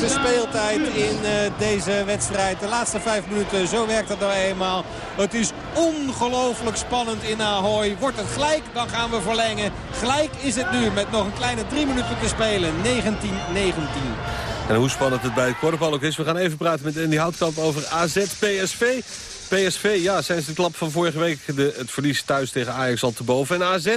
de speeltijd in uh, deze wedstrijd. De laatste vijf minuten, zo werkt dat nou eenmaal. Het is ongelooflijk spannend in Ahoy. Wordt het gelijk, dan gaan we verlengen. Gelijk is het nu met nog een kleine drie minuten te spelen. 19-19. En hoe spannend het bij het korfbal ook is. We gaan even praten met Andy Houtkamp over AZ-PSV. PSV, ja, zijn ze de klap van vorige week de, het verlies thuis tegen Ajax al te boven. En AZ,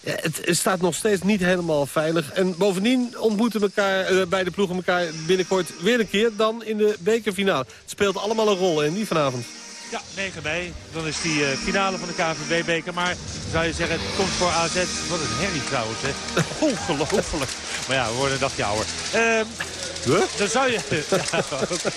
ja, het, staat nog steeds niet helemaal veilig. En bovendien ontmoeten elkaar, uh, beide ploegen elkaar binnenkort weer een keer dan in de bekerfinale. Het speelt allemaal een rol in die vanavond. Ja, 9 mei. Dan is die uh, finale van de KNVB-beker. Maar zou je zeggen, het komt voor AZ. Wat een herrie trouwens, hè. Ongelooflijk. Maar ja, we worden een dagje ouder. Uh, Huh? Dan zou je... Oké,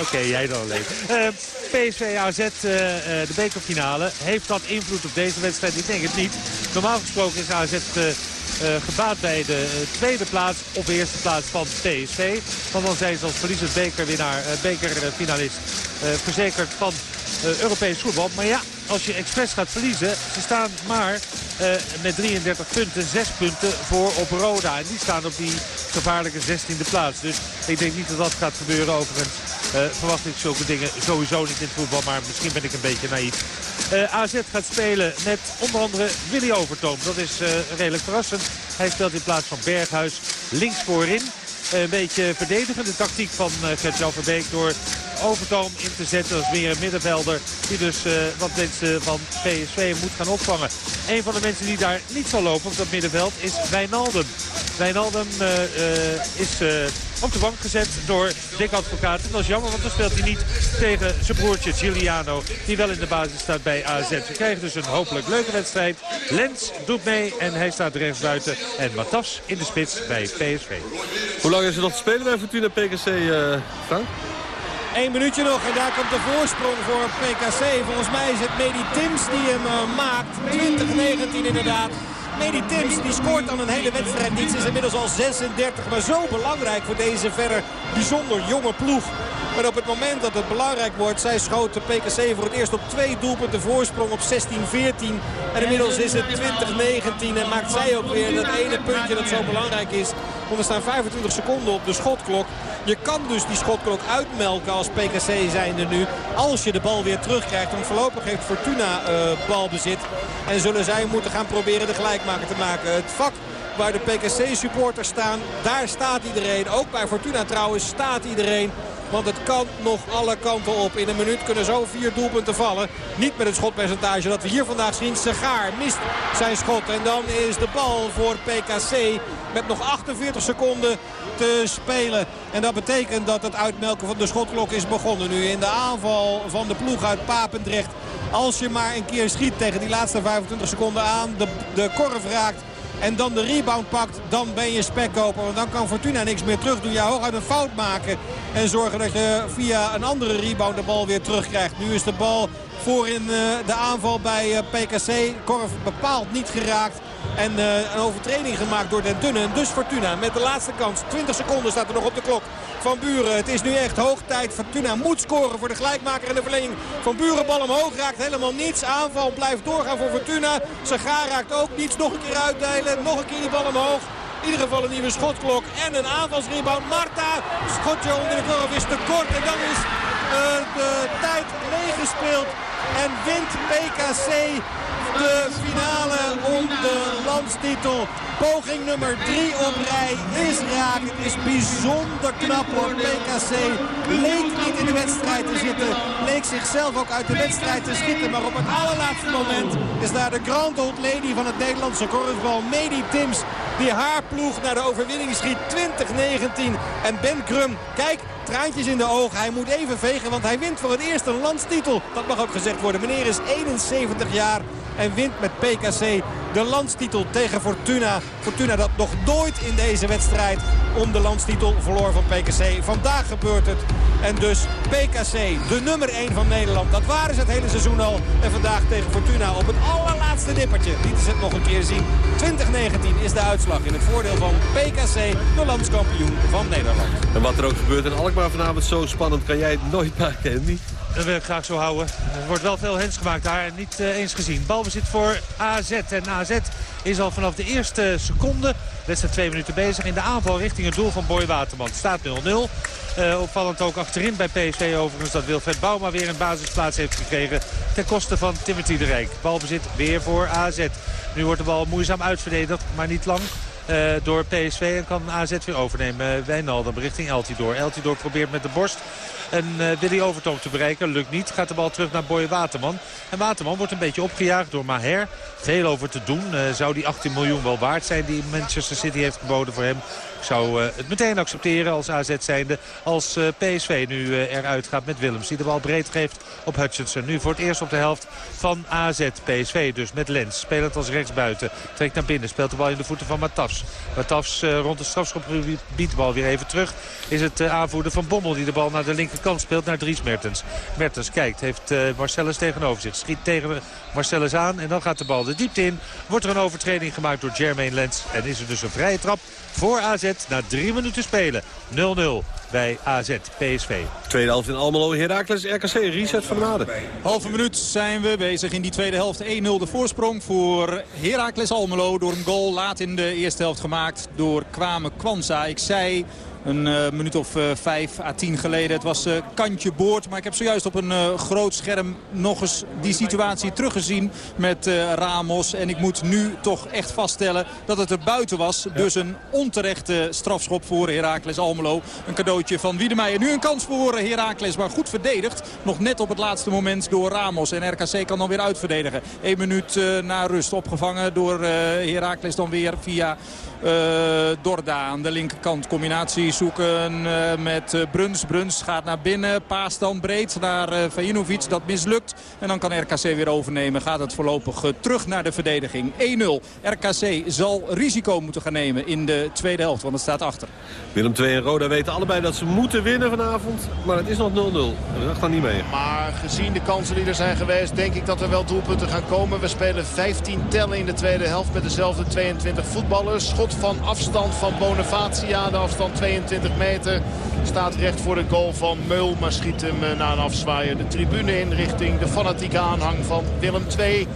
okay. jij dan alleen. Uh, PSV AZ, uh, de bekerfinale. Heeft dat invloed op deze wedstrijd? Ik denk het niet. Normaal gesproken is AZ... Uh, gebaat bij de tweede plaats of de eerste plaats van PSV. Want dan zijn ze als verliezend bekerwinnaar, bekerfinalist verzekerd van Europees voetbal. Maar ja, als je expres gaat verliezen, ze staan maar met 33 punten, 6 punten voor op Roda. En die staan op die gevaarlijke 16e plaats. Dus ik denk niet dat dat gaat gebeuren overigens. verwacht ik zulke dingen sowieso niet in het voetbal, maar misschien ben ik een beetje naïef. Uh, AZ gaat spelen met onder andere Willy Overtoom. Dat is uh, redelijk verrassend. Hij speelt in plaats van Berghuis links voorin. Uh, een beetje verdedigende tactiek van Gert-Jan Verbeek door Overtoom in te zetten als meer een middenvelder. Die dus wat mensen van PSV moet gaan opvangen. Een van de mensen die daar niet zal lopen op dat middenveld is Wijnaldum. Wijnaldum is op de bank gezet door Dick Advocaat. Dat is jammer, want dan speelt hij niet tegen zijn broertje Giuliano. Die wel in de basis staat bij AZ. We krijgen dus een hopelijk leuke wedstrijd. Lens doet mee en hij staat rechts buiten. En Matas in de spits bij PSV. Hoe lang is er nog te spelen bij Fortuna PKC, Frank? Eén minuutje nog en daar komt de voorsprong voor PKC. Volgens mij is het Medi Tims die hem uh, maakt. 2019 inderdaad. Medi Tims die scoort dan een hele wedstrijd niet. Ze is inmiddels al 36, maar zo belangrijk voor deze verder bijzonder jonge ploeg. Maar op het moment dat het belangrijk wordt, zij schoot de PKC voor het eerst op twee doelpunten voorsprong op 16-14. En inmiddels is het 20-19 en maakt zij ook weer dat ene puntje dat zo belangrijk is. Want er staan 25 seconden op de schotklok. Je kan dus die schotklok uitmelken als PKC zijnde nu. Als je de bal weer terugkrijgt. Want voorlopig heeft Fortuna uh, balbezit. En zullen zij moeten gaan proberen de gelijkmaker te maken. Het vak waar de PKC-supporters staan, daar staat iedereen. Ook bij Fortuna trouwens staat iedereen. Want het kan nog alle kanten op. In een minuut kunnen zo vier doelpunten vallen. Niet met het schotpercentage dat we hier vandaag zien. Segaar mist zijn schot. En dan is de bal voor PKC met nog 48 seconden te spelen. En dat betekent dat het uitmelken van de schotklok is begonnen. Nu in de aanval van de ploeg uit Papendrecht. Als je maar een keer schiet tegen die laatste 25 seconden aan. De, de korf raakt en dan de rebound pakt, dan ben je spekkoper. Want dan kan Fortuna niks meer terug doen. Ja, hooguit een fout maken. En zorgen dat je via een andere rebound de bal weer terugkrijgt. Nu is de bal voor in eh, de aanval bij eh, PKC. Korf bepaald niet geraakt. En uh, een overtreding gemaakt door Den Dunne. En dus Fortuna met de laatste kans. 20 seconden staat er nog op de klok van Buren. Het is nu echt hoog tijd. Fortuna moet scoren voor de gelijkmaker in de verlenging. Van Buren bal omhoog raakt helemaal niets. Aanval blijft doorgaan voor Fortuna. Saga raakt ook niets. Nog een keer uitdelen. Nog een keer die bal omhoog. In ieder geval een nieuwe schotklok en een aanvalsrebound. Marta, schotje onder de korf is te kort. En dan is uh, de tijd meegespeeld. En wint PKC de finale om de landstitel. Poging nummer 3 op rij is raak. Het is bijzonder knap voor PKC. Leek niet in de wedstrijd te zitten. Leek zichzelf ook uit de wedstrijd te schieten. Maar op het allerlaatste moment is daar de grand old lady van het Nederlandse korfbal. Medi Tims die haar ploeg naar de overwinning schiet. 2019. En Ben Krum, kijk, traantjes in de ogen. Hij moet even vegen, want hij wint voor het eerst een landstitel. Dat mag ook gezegd worden. Meneer is 71 jaar en wint met PKC de landstitel tegen Fortuna. Fortuna dat nog nooit in deze wedstrijd om de landstitel verloor van PKC. Vandaag gebeurt het. En dus PKC, de nummer 1 van Nederland. Dat waren ze het hele seizoen al. En vandaag tegen Fortuna op het allerlaatste nippertje. Lieten ze het nog een keer zien. 2019 is de uitslag in het voordeel van PKC, de landskampioen van Nederland. En wat er ook gebeurt in Alkmaar vanavond zo spannend kan jij het nooit maken, Andy. Dat wil ik graag zo houden. Er wordt wel veel hens gemaakt daar en niet uh, eens gezien. Balbezit voor AZ. En AZ is al vanaf de eerste seconde, wedstrijd twee minuten bezig... in de aanval richting het doel van Boy Waterman. Staat 0-0. Uh, opvallend ook achterin bij PSV overigens dat Wilfred Bouma weer een basisplaats heeft gekregen. Ten koste van Timothy de Rijk. Balbezit weer voor AZ. Nu wordt de bal moeizaam uitverdedigd, maar niet lang. Uh, door PSV en kan AZ weer overnemen. Uh, Wijnaldum richting Eltidoor. Eltidoor probeert met de borst en uh, Willy Overtoom te bereiken. Lukt niet. Gaat de bal terug naar Boy Waterman. En Waterman wordt een beetje opgejaagd door Maher. Veel over te doen. Zou die 18 miljoen wel waard zijn die Manchester City heeft geboden voor hem? Ik zou uh, het meteen accepteren als AZ zijnde. Als uh, PSV nu uh, eruit gaat met Willems. Die de bal breed geeft op Hutchinson. Nu voor het eerst op de helft van AZ. PSV dus met Lens. Spelend als rechtsbuiten. Trekt naar binnen. Speelt de bal in de voeten van Matafs. Matafs rond het strafschopgebied de bal weer even terug. Is het aanvoerder van Bommel die de bal naar de linkerkant speelt. Naar Dries Mertens. Mertens kijkt. Heeft Marcellus tegenover zich. Schiet tegen Marcellus aan. En dan gaat de bal de diepte in. Wordt er een overtreding gemaakt door Jermaine Lens. En is er dus een vrije trap voor AZ na drie minuten spelen. 0-0 bij AZ PSV. Tweede helft in Almelo, Heracles, RKC, reset van de Maden. Halve minuut zijn we bezig in die tweede helft. 1-0 de voorsprong voor Heracles Almelo door een goal laat in de eerste helft gemaakt door Kwame Kwanza. Ik zei een uh, minuut of uh, 5 à 10 geleden. Het was uh, kantje boord. Maar ik heb zojuist op een groot scherm nog eens die situatie teruggezien met Ramos. En ik moet nu toch echt vaststellen dat het er buiten was. Ja. Dus een onterechte strafschop voor Heracles Almelo. Een cadeautje van Wiedemeijer. Nu een kans voor Heracles, maar goed verdedigd. Nog net op het laatste moment door Ramos. En RKC kan dan weer uitverdedigen. 1 minuut na rust opgevangen door Heracles dan weer via... Dorda aan de linkerkant. Combinatie zoeken uh, met uh, Bruns. Bruns gaat naar binnen. Paas dan breed naar uh, Vajinovic. Dat mislukt. En dan kan RKC weer overnemen. Gaat het voorlopig terug naar de verdediging. 1-0. RKC zal risico moeten gaan nemen in de tweede helft. Want het staat achter. Willem II en Roda weten allebei dat ze moeten winnen vanavond. Maar het is nog 0-0. Dat gaat niet mee. Maar gezien de kansen die er zijn geweest... denk ik dat er wel doelpunten gaan komen. We spelen 15 tellen in de tweede helft met dezelfde 22 voetballers. Schot van afstand van Bonavacia. De afstand 22 meter. Staat recht voor de goal van Meul. Maar schiet hem na een afzwaaier de tribune in richting de fanatieke aanhang van Willem II.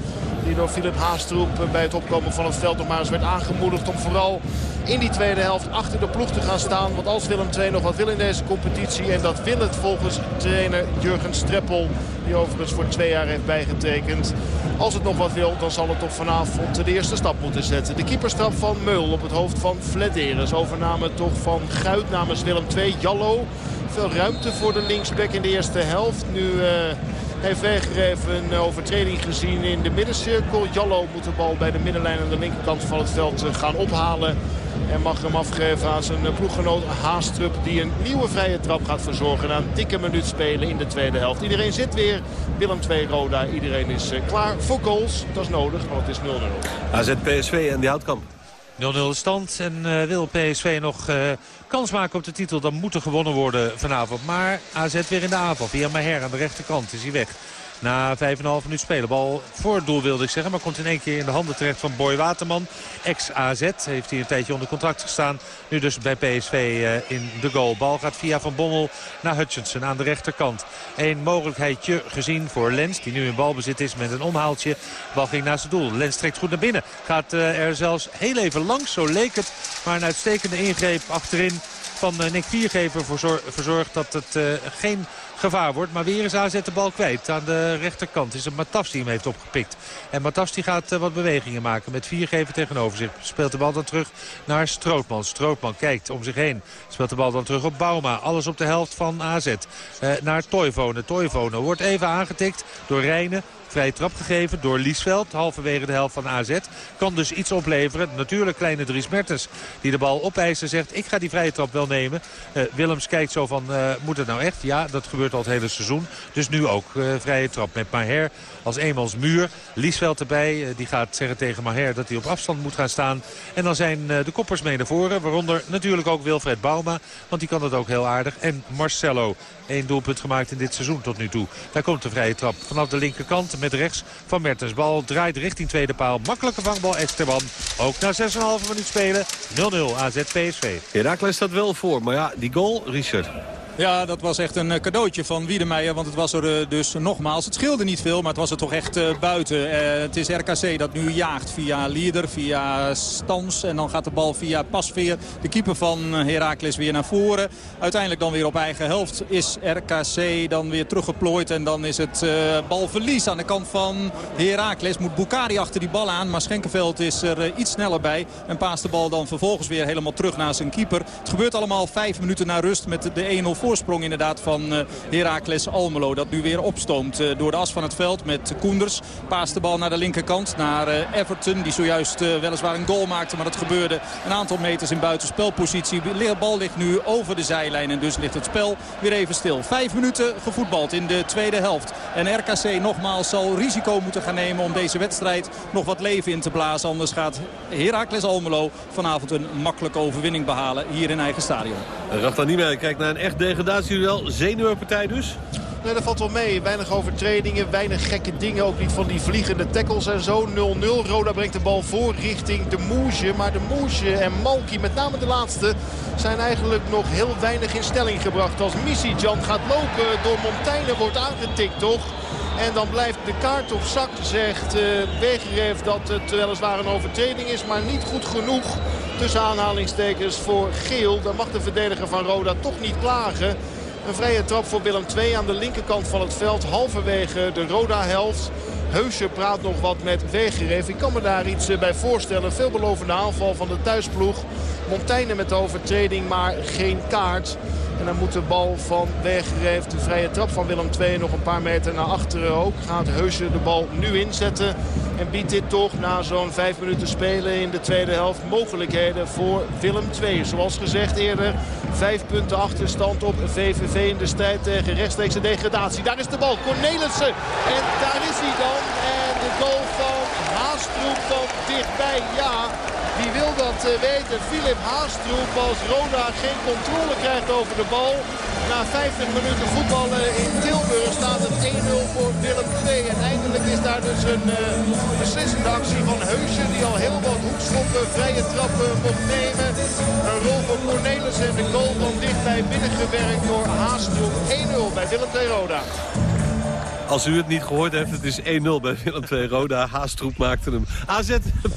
Die door Philip Haastroep bij het opkomen van het veld nog maar eens werd aangemoedigd om vooral in die tweede helft achter de ploeg te gaan staan. Want als Willem II nog wat wil in deze competitie... en dat wil het volgens trainer Jurgen Streppel... die overigens voor twee jaar heeft bijgetekend. Als het nog wat wil, dan zal het toch vanavond de eerste stap moeten zetten. De keeperstrap van Meul op het hoofd van Flederis. Overname toch van Guit namens Willem II. Jallo, veel ruimte voor de linksback in de eerste helft. Nu... Uh, heeft weggegeven een overtreding gezien in de middencirkel. Jallo moet de bal bij de middenlijn aan de linkerkant van het veld gaan ophalen. En mag hem afgeven aan zijn ploeggenoot Haastrup. Die een nieuwe vrije trap gaat verzorgen. Na een dikke minuut spelen in de tweede helft. Iedereen zit weer. Willem 2 Roda. Iedereen is klaar voor goals. Dat is nodig, want het is 0-0. AZ PSV en die houtkamp. 0-0 stand en uh, wil PSV nog uh, kans maken op de titel. Dan moet er gewonnen worden vanavond. Maar AZ weer in de aanval. Via Maher aan de rechterkant is hij weg. Na 5,5 minuut spelen. Bal voor het doel wilde ik zeggen. Maar komt in één keer in de handen terecht van Boy Waterman. Ex-AZ. Heeft hij een tijdje onder contract gestaan. Nu dus bij PSV uh, in de goal. Bal gaat via Van Bommel naar Hutchinson aan de rechterkant. Een mogelijkheidje gezien voor Lens. Die nu in balbezit is met een omhaaltje. Bal ging naast het doel. Lens trekt goed naar binnen. Gaat uh, er zelfs heel even langs. Zo leek het. Maar een uitstekende ingreep achterin van uh, Nick Viergever verzorgt dat het geen gevaar wordt. Maar weer is AZ de bal kwijt. Aan de rechterkant is het Matas die hem heeft opgepikt. En Matas gaat uh, wat bewegingen maken met Viergever tegenover zich. Speelt de bal dan terug naar Strootman. Strootman kijkt om zich heen. Speelt de bal dan terug op Bauma. Alles op de helft van AZ. naar Toivonen. Toivonen wordt even aangetikt door Rijnen. Vrije trap gegeven door Liesveld. Halverwege de helft van AZ. Kan dus iets opleveren. Natuurlijk kleine Dries Mertens die de bal opeist en zegt ik ga die vrije trap wel nemen. Uh, Willems kijkt zo van uh, moet het nou echt? Ja dat gebeurt al het hele seizoen. Dus nu ook uh, vrije trap met Maher als eenmans muur. Liesveld erbij. die gaat zeggen tegen Maher dat hij op afstand moet gaan staan. En dan zijn de koppers mee naar voren. Waaronder natuurlijk ook Wilfred Bauma. Want die kan het ook heel aardig. En Marcelo. Eén doelpunt gemaakt in dit seizoen tot nu toe. Daar komt de vrije trap vanaf de linkerkant met rechts van Mertens. Bal draait richting tweede paal. Makkelijke vangbal Esteban. Ook na 6,5 minuut spelen. 0-0 AZ PSV. Herakles staat wel voor. Maar ja, die goal, Richard. Ja, dat was echt een cadeautje van Wiedemeijer. Want het was er dus nogmaals. Het scheelde niet veel, maar het was er toch echt uh, buiten. Het is RKC dat nu jaagt via Lieder, via Stans. En dan gaat de bal via Pasveer, de keeper van Heracles, weer naar voren. Uiteindelijk dan weer op eigen helft is RKC dan weer teruggeplooid. En dan is het balverlies aan de kant van Heracles. Moet Bukari achter die bal aan. Maar Schenkenveld is er iets sneller bij. En paast de bal dan vervolgens weer helemaal terug naar zijn keeper. Het gebeurt allemaal vijf minuten na rust met de 1-0 voorsprong inderdaad van uh, Heracles Almelo. Dat nu weer opstoomt uh, door de as van het veld met Koenders. Paast de bal naar de linkerkant, naar uh, Everton. Die zojuist weliswaar een goal maakte, maar dat gebeurde een aantal meters in buitenspelpositie. De bal ligt nu over de zijlijn en dus ligt het spel weer even stil. Vijf minuten gevoetbald in de tweede helft. En RKC nogmaals zal risico moeten gaan nemen om deze wedstrijd nog wat leven in te blazen. Anders gaat Heracles Almelo vanavond een makkelijke overwinning behalen hier in eigen stadion. Rafa Niemeyer kijkt naar een echt degradatieduel. Zenuwenpartij dus? Nee, dat valt wel mee. Weinig overtredingen, weinig gekke dingen. Ook niet van die vliegende tackles en zo. 0-0. Roda brengt de bal voor richting de Moesje. Maar de Moesje en Malki, met name de laatste, zijn eigenlijk nog heel weinig in stelling gebracht. Als Jan gaat lopen door Montaigne wordt aangetikt, toch? En dan blijft de kaart op zak, zegt uh, dat het weliswaar een overtreding is, maar niet goed genoeg. Tussen aanhalingstekens voor geel. Dan mag de verdediger van Roda toch niet klagen. Een vrije trap voor Willem II aan de linkerkant van het veld. Halverwege de Roda-helft. Heusje praat nog wat met Wegereef. Ik kan me daar iets eh, bij voorstellen. Veelbelovende aanval van de thuisploeg. Montaigne met de overtreding, maar geen kaart. En dan moet de bal van Wegereef, de vrije trap van Willem II, nog een paar meter naar achteren ook. Gaat Heusje de bal nu inzetten. En biedt dit toch na zo'n vijf minuten spelen in de tweede helft mogelijkheden voor Willem II. Zoals gezegd eerder, vijf punten achterstand op VVV in de strijd tegen rechtstreekse degradatie. Daar is de bal, Cornelissen. En daar is hij dan. En de goal van Haastroep van dichtbij. Ja, wie wil dat eh, weten? Filip Haastroep als Roda geen controle krijgt over de bal. Na 50 minuten voetballen in Tilburg staat het 1-0 voor Willem II. En eindelijk is daar dus een uh, beslissende actie van Heusje. Die al heel wat hoekschoppen, vrije trappen mocht nemen. Een rol voor Cornelis en de goal van dichtbij binnengewerkt door Haastroep. 1-0 bij Willem II Roda. Als u het niet gehoord heeft, het is 1-0 bij Willem II Roda. Haastroep maakte hem. AZ,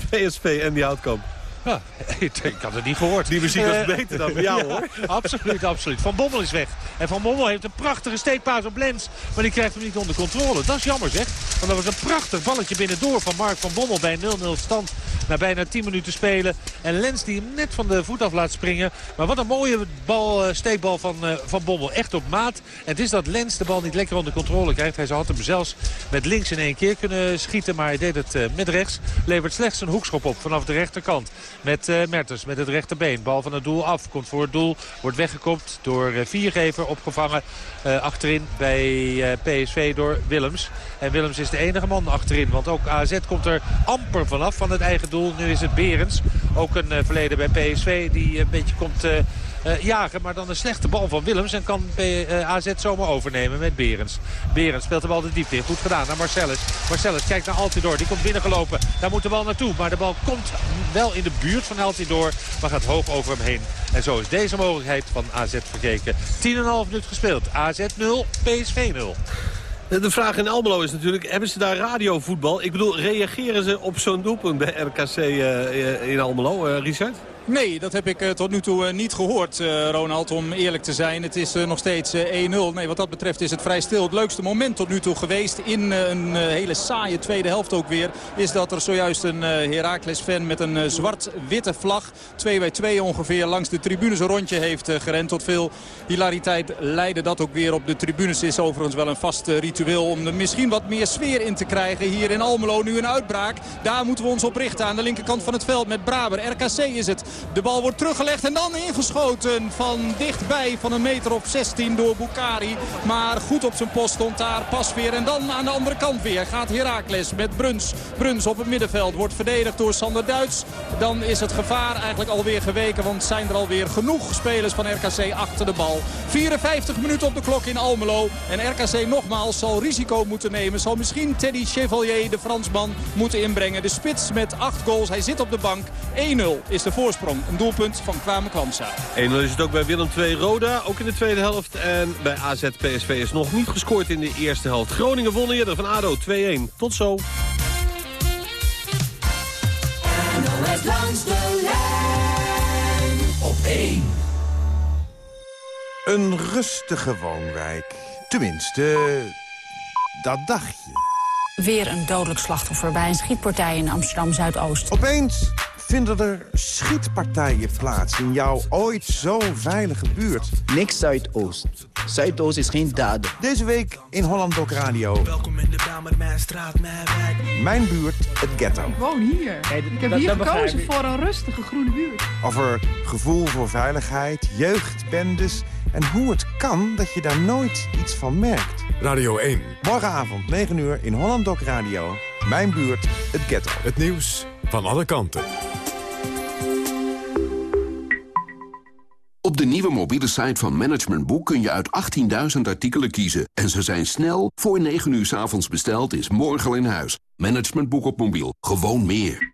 PSV en die Houtkamp. Ja, ik had het niet gehoord. Die muziek was beter dan bij jou, ja, hoor. Absoluut, absoluut. Van Bommel is weg. En Van Bommel heeft een prachtige steekpaas op Lens. Maar die krijgt hem niet onder controle. Dat is jammer, zeg. Want dat was een prachtig balletje binnendoor van Mark van Bommel bij 0-0 stand. Na bijna 10 minuten spelen. En Lens die hem net van de voet af laat springen. Maar wat een mooie bal, steekbal van, uh, van Bommel. Echt op maat. En het is dat Lens de bal niet lekker onder controle krijgt. Hij had hem zelfs met links in één keer kunnen schieten. Maar hij deed het uh, met rechts. Levert slechts een hoekschop op vanaf de rechterkant. Met Mertens met het rechterbeen. Bal van het doel af. Komt voor het doel. Wordt weggekopt door Viergever. Opgevangen achterin bij PSV door Willems. En Willems is de enige man achterin. Want ook AZ komt er amper vanaf van het eigen doel. Nu is het Berens. Ook een verleden bij PSV die een beetje komt uh, jagen. Maar dan een slechte bal van Willems. En kan AZ zomaar overnemen met Berens. Berens speelt de bal de diepte in. Goed gedaan naar Marcellus. Marcellus kijkt naar Altidor. Die komt binnengelopen. Daar moet de bal naartoe. Maar de bal komt wel in de buurt van Altidor. Maar gaat hoog over hem heen. En zo is deze mogelijkheid van AZ verkeken. 10,5 minuut gespeeld. AZ 0, PSV 0. De vraag in Almelo is natuurlijk, hebben ze daar radiovoetbal? Ik bedoel, reageren ze op zo'n doelpunt bij RKC uh, in Almelo, Richard? Nee, dat heb ik uh, tot nu toe uh, niet gehoord, uh, Ronald, om eerlijk te zijn. Het is nog steeds 1-0. Nee, wat dat betreft is het vrij stil. Het leukste moment tot nu toe geweest in een hele saaie tweede helft ook weer... is dat er zojuist een Heracles-fan met een zwart-witte vlag... 2 bij 2 ongeveer langs de tribunes een rondje heeft gerend. Tot veel hilariteit leidde dat ook weer op de tribunes. Is overigens wel een vast ritueel om er misschien wat meer sfeer in te krijgen. Hier in Almelo nu een uitbraak. Daar moeten we ons op richten aan de linkerkant van het veld met Braber. RKC is het. De bal wordt teruggelegd en dan ingeschoten van dichtbij van een meter of 16 door Bukari. Maar goed op zijn post stond daar pas weer. En dan aan de andere kant weer gaat Heracles met Bruns. Bruns op het middenveld wordt verdedigd door Sander Duits. Dan is het gevaar eigenlijk alweer geweken. Want zijn er alweer genoeg spelers van RKC achter de bal. 54 minuten op de klok in Almelo. En RKC nogmaals zal risico moeten nemen. Zal misschien Teddy Chevalier, de Fransman, moeten inbrengen. De spits met 8 goals. Hij zit op de bank. 1-0 is de voorsprong. Een doelpunt van Kwame Kwanza. 1-0 is het ook bij Willem II Roda, ook in de tweede helft. En bij AZ PSV is nog niet gescoord in de eerste helft. Groningen won eerder van ADO 2-1. Tot zo. NOS langs de lijn op 1. Een rustige woonwijk. Tenminste, dat dacht je. Weer een dodelijk slachtoffer bij een schietpartij in Amsterdam-Zuidoost. Opeens vinden er schietpartijen plaats in jouw ooit zo veilige buurt. Niks Zuidoost. Zuidoost is geen dader. Deze week in Holland Doc Radio. Welkom in de met mijn straat, mijn wijk. Mijn buurt, het ghetto. Ik woon hier. ik heb hier gekozen voor een rustige groene buurt. Over gevoel voor veiligheid, jeugdbendes... en hoe het kan dat je daar nooit iets van merkt. Radio 1. Morgenavond, 9 uur, in Holland Doc Radio. Mijn buurt, het ghetto. Het nieuws van alle kanten. Op de nieuwe mobiele site van Management Boek kun je uit 18.000 artikelen kiezen. En ze zijn snel, voor 9 uur s avonds besteld, is morgen al in huis. Management Boek op mobiel, gewoon meer.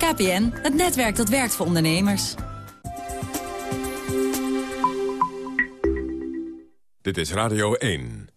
KPN, het netwerk dat werkt voor ondernemers. Dit is Radio 1.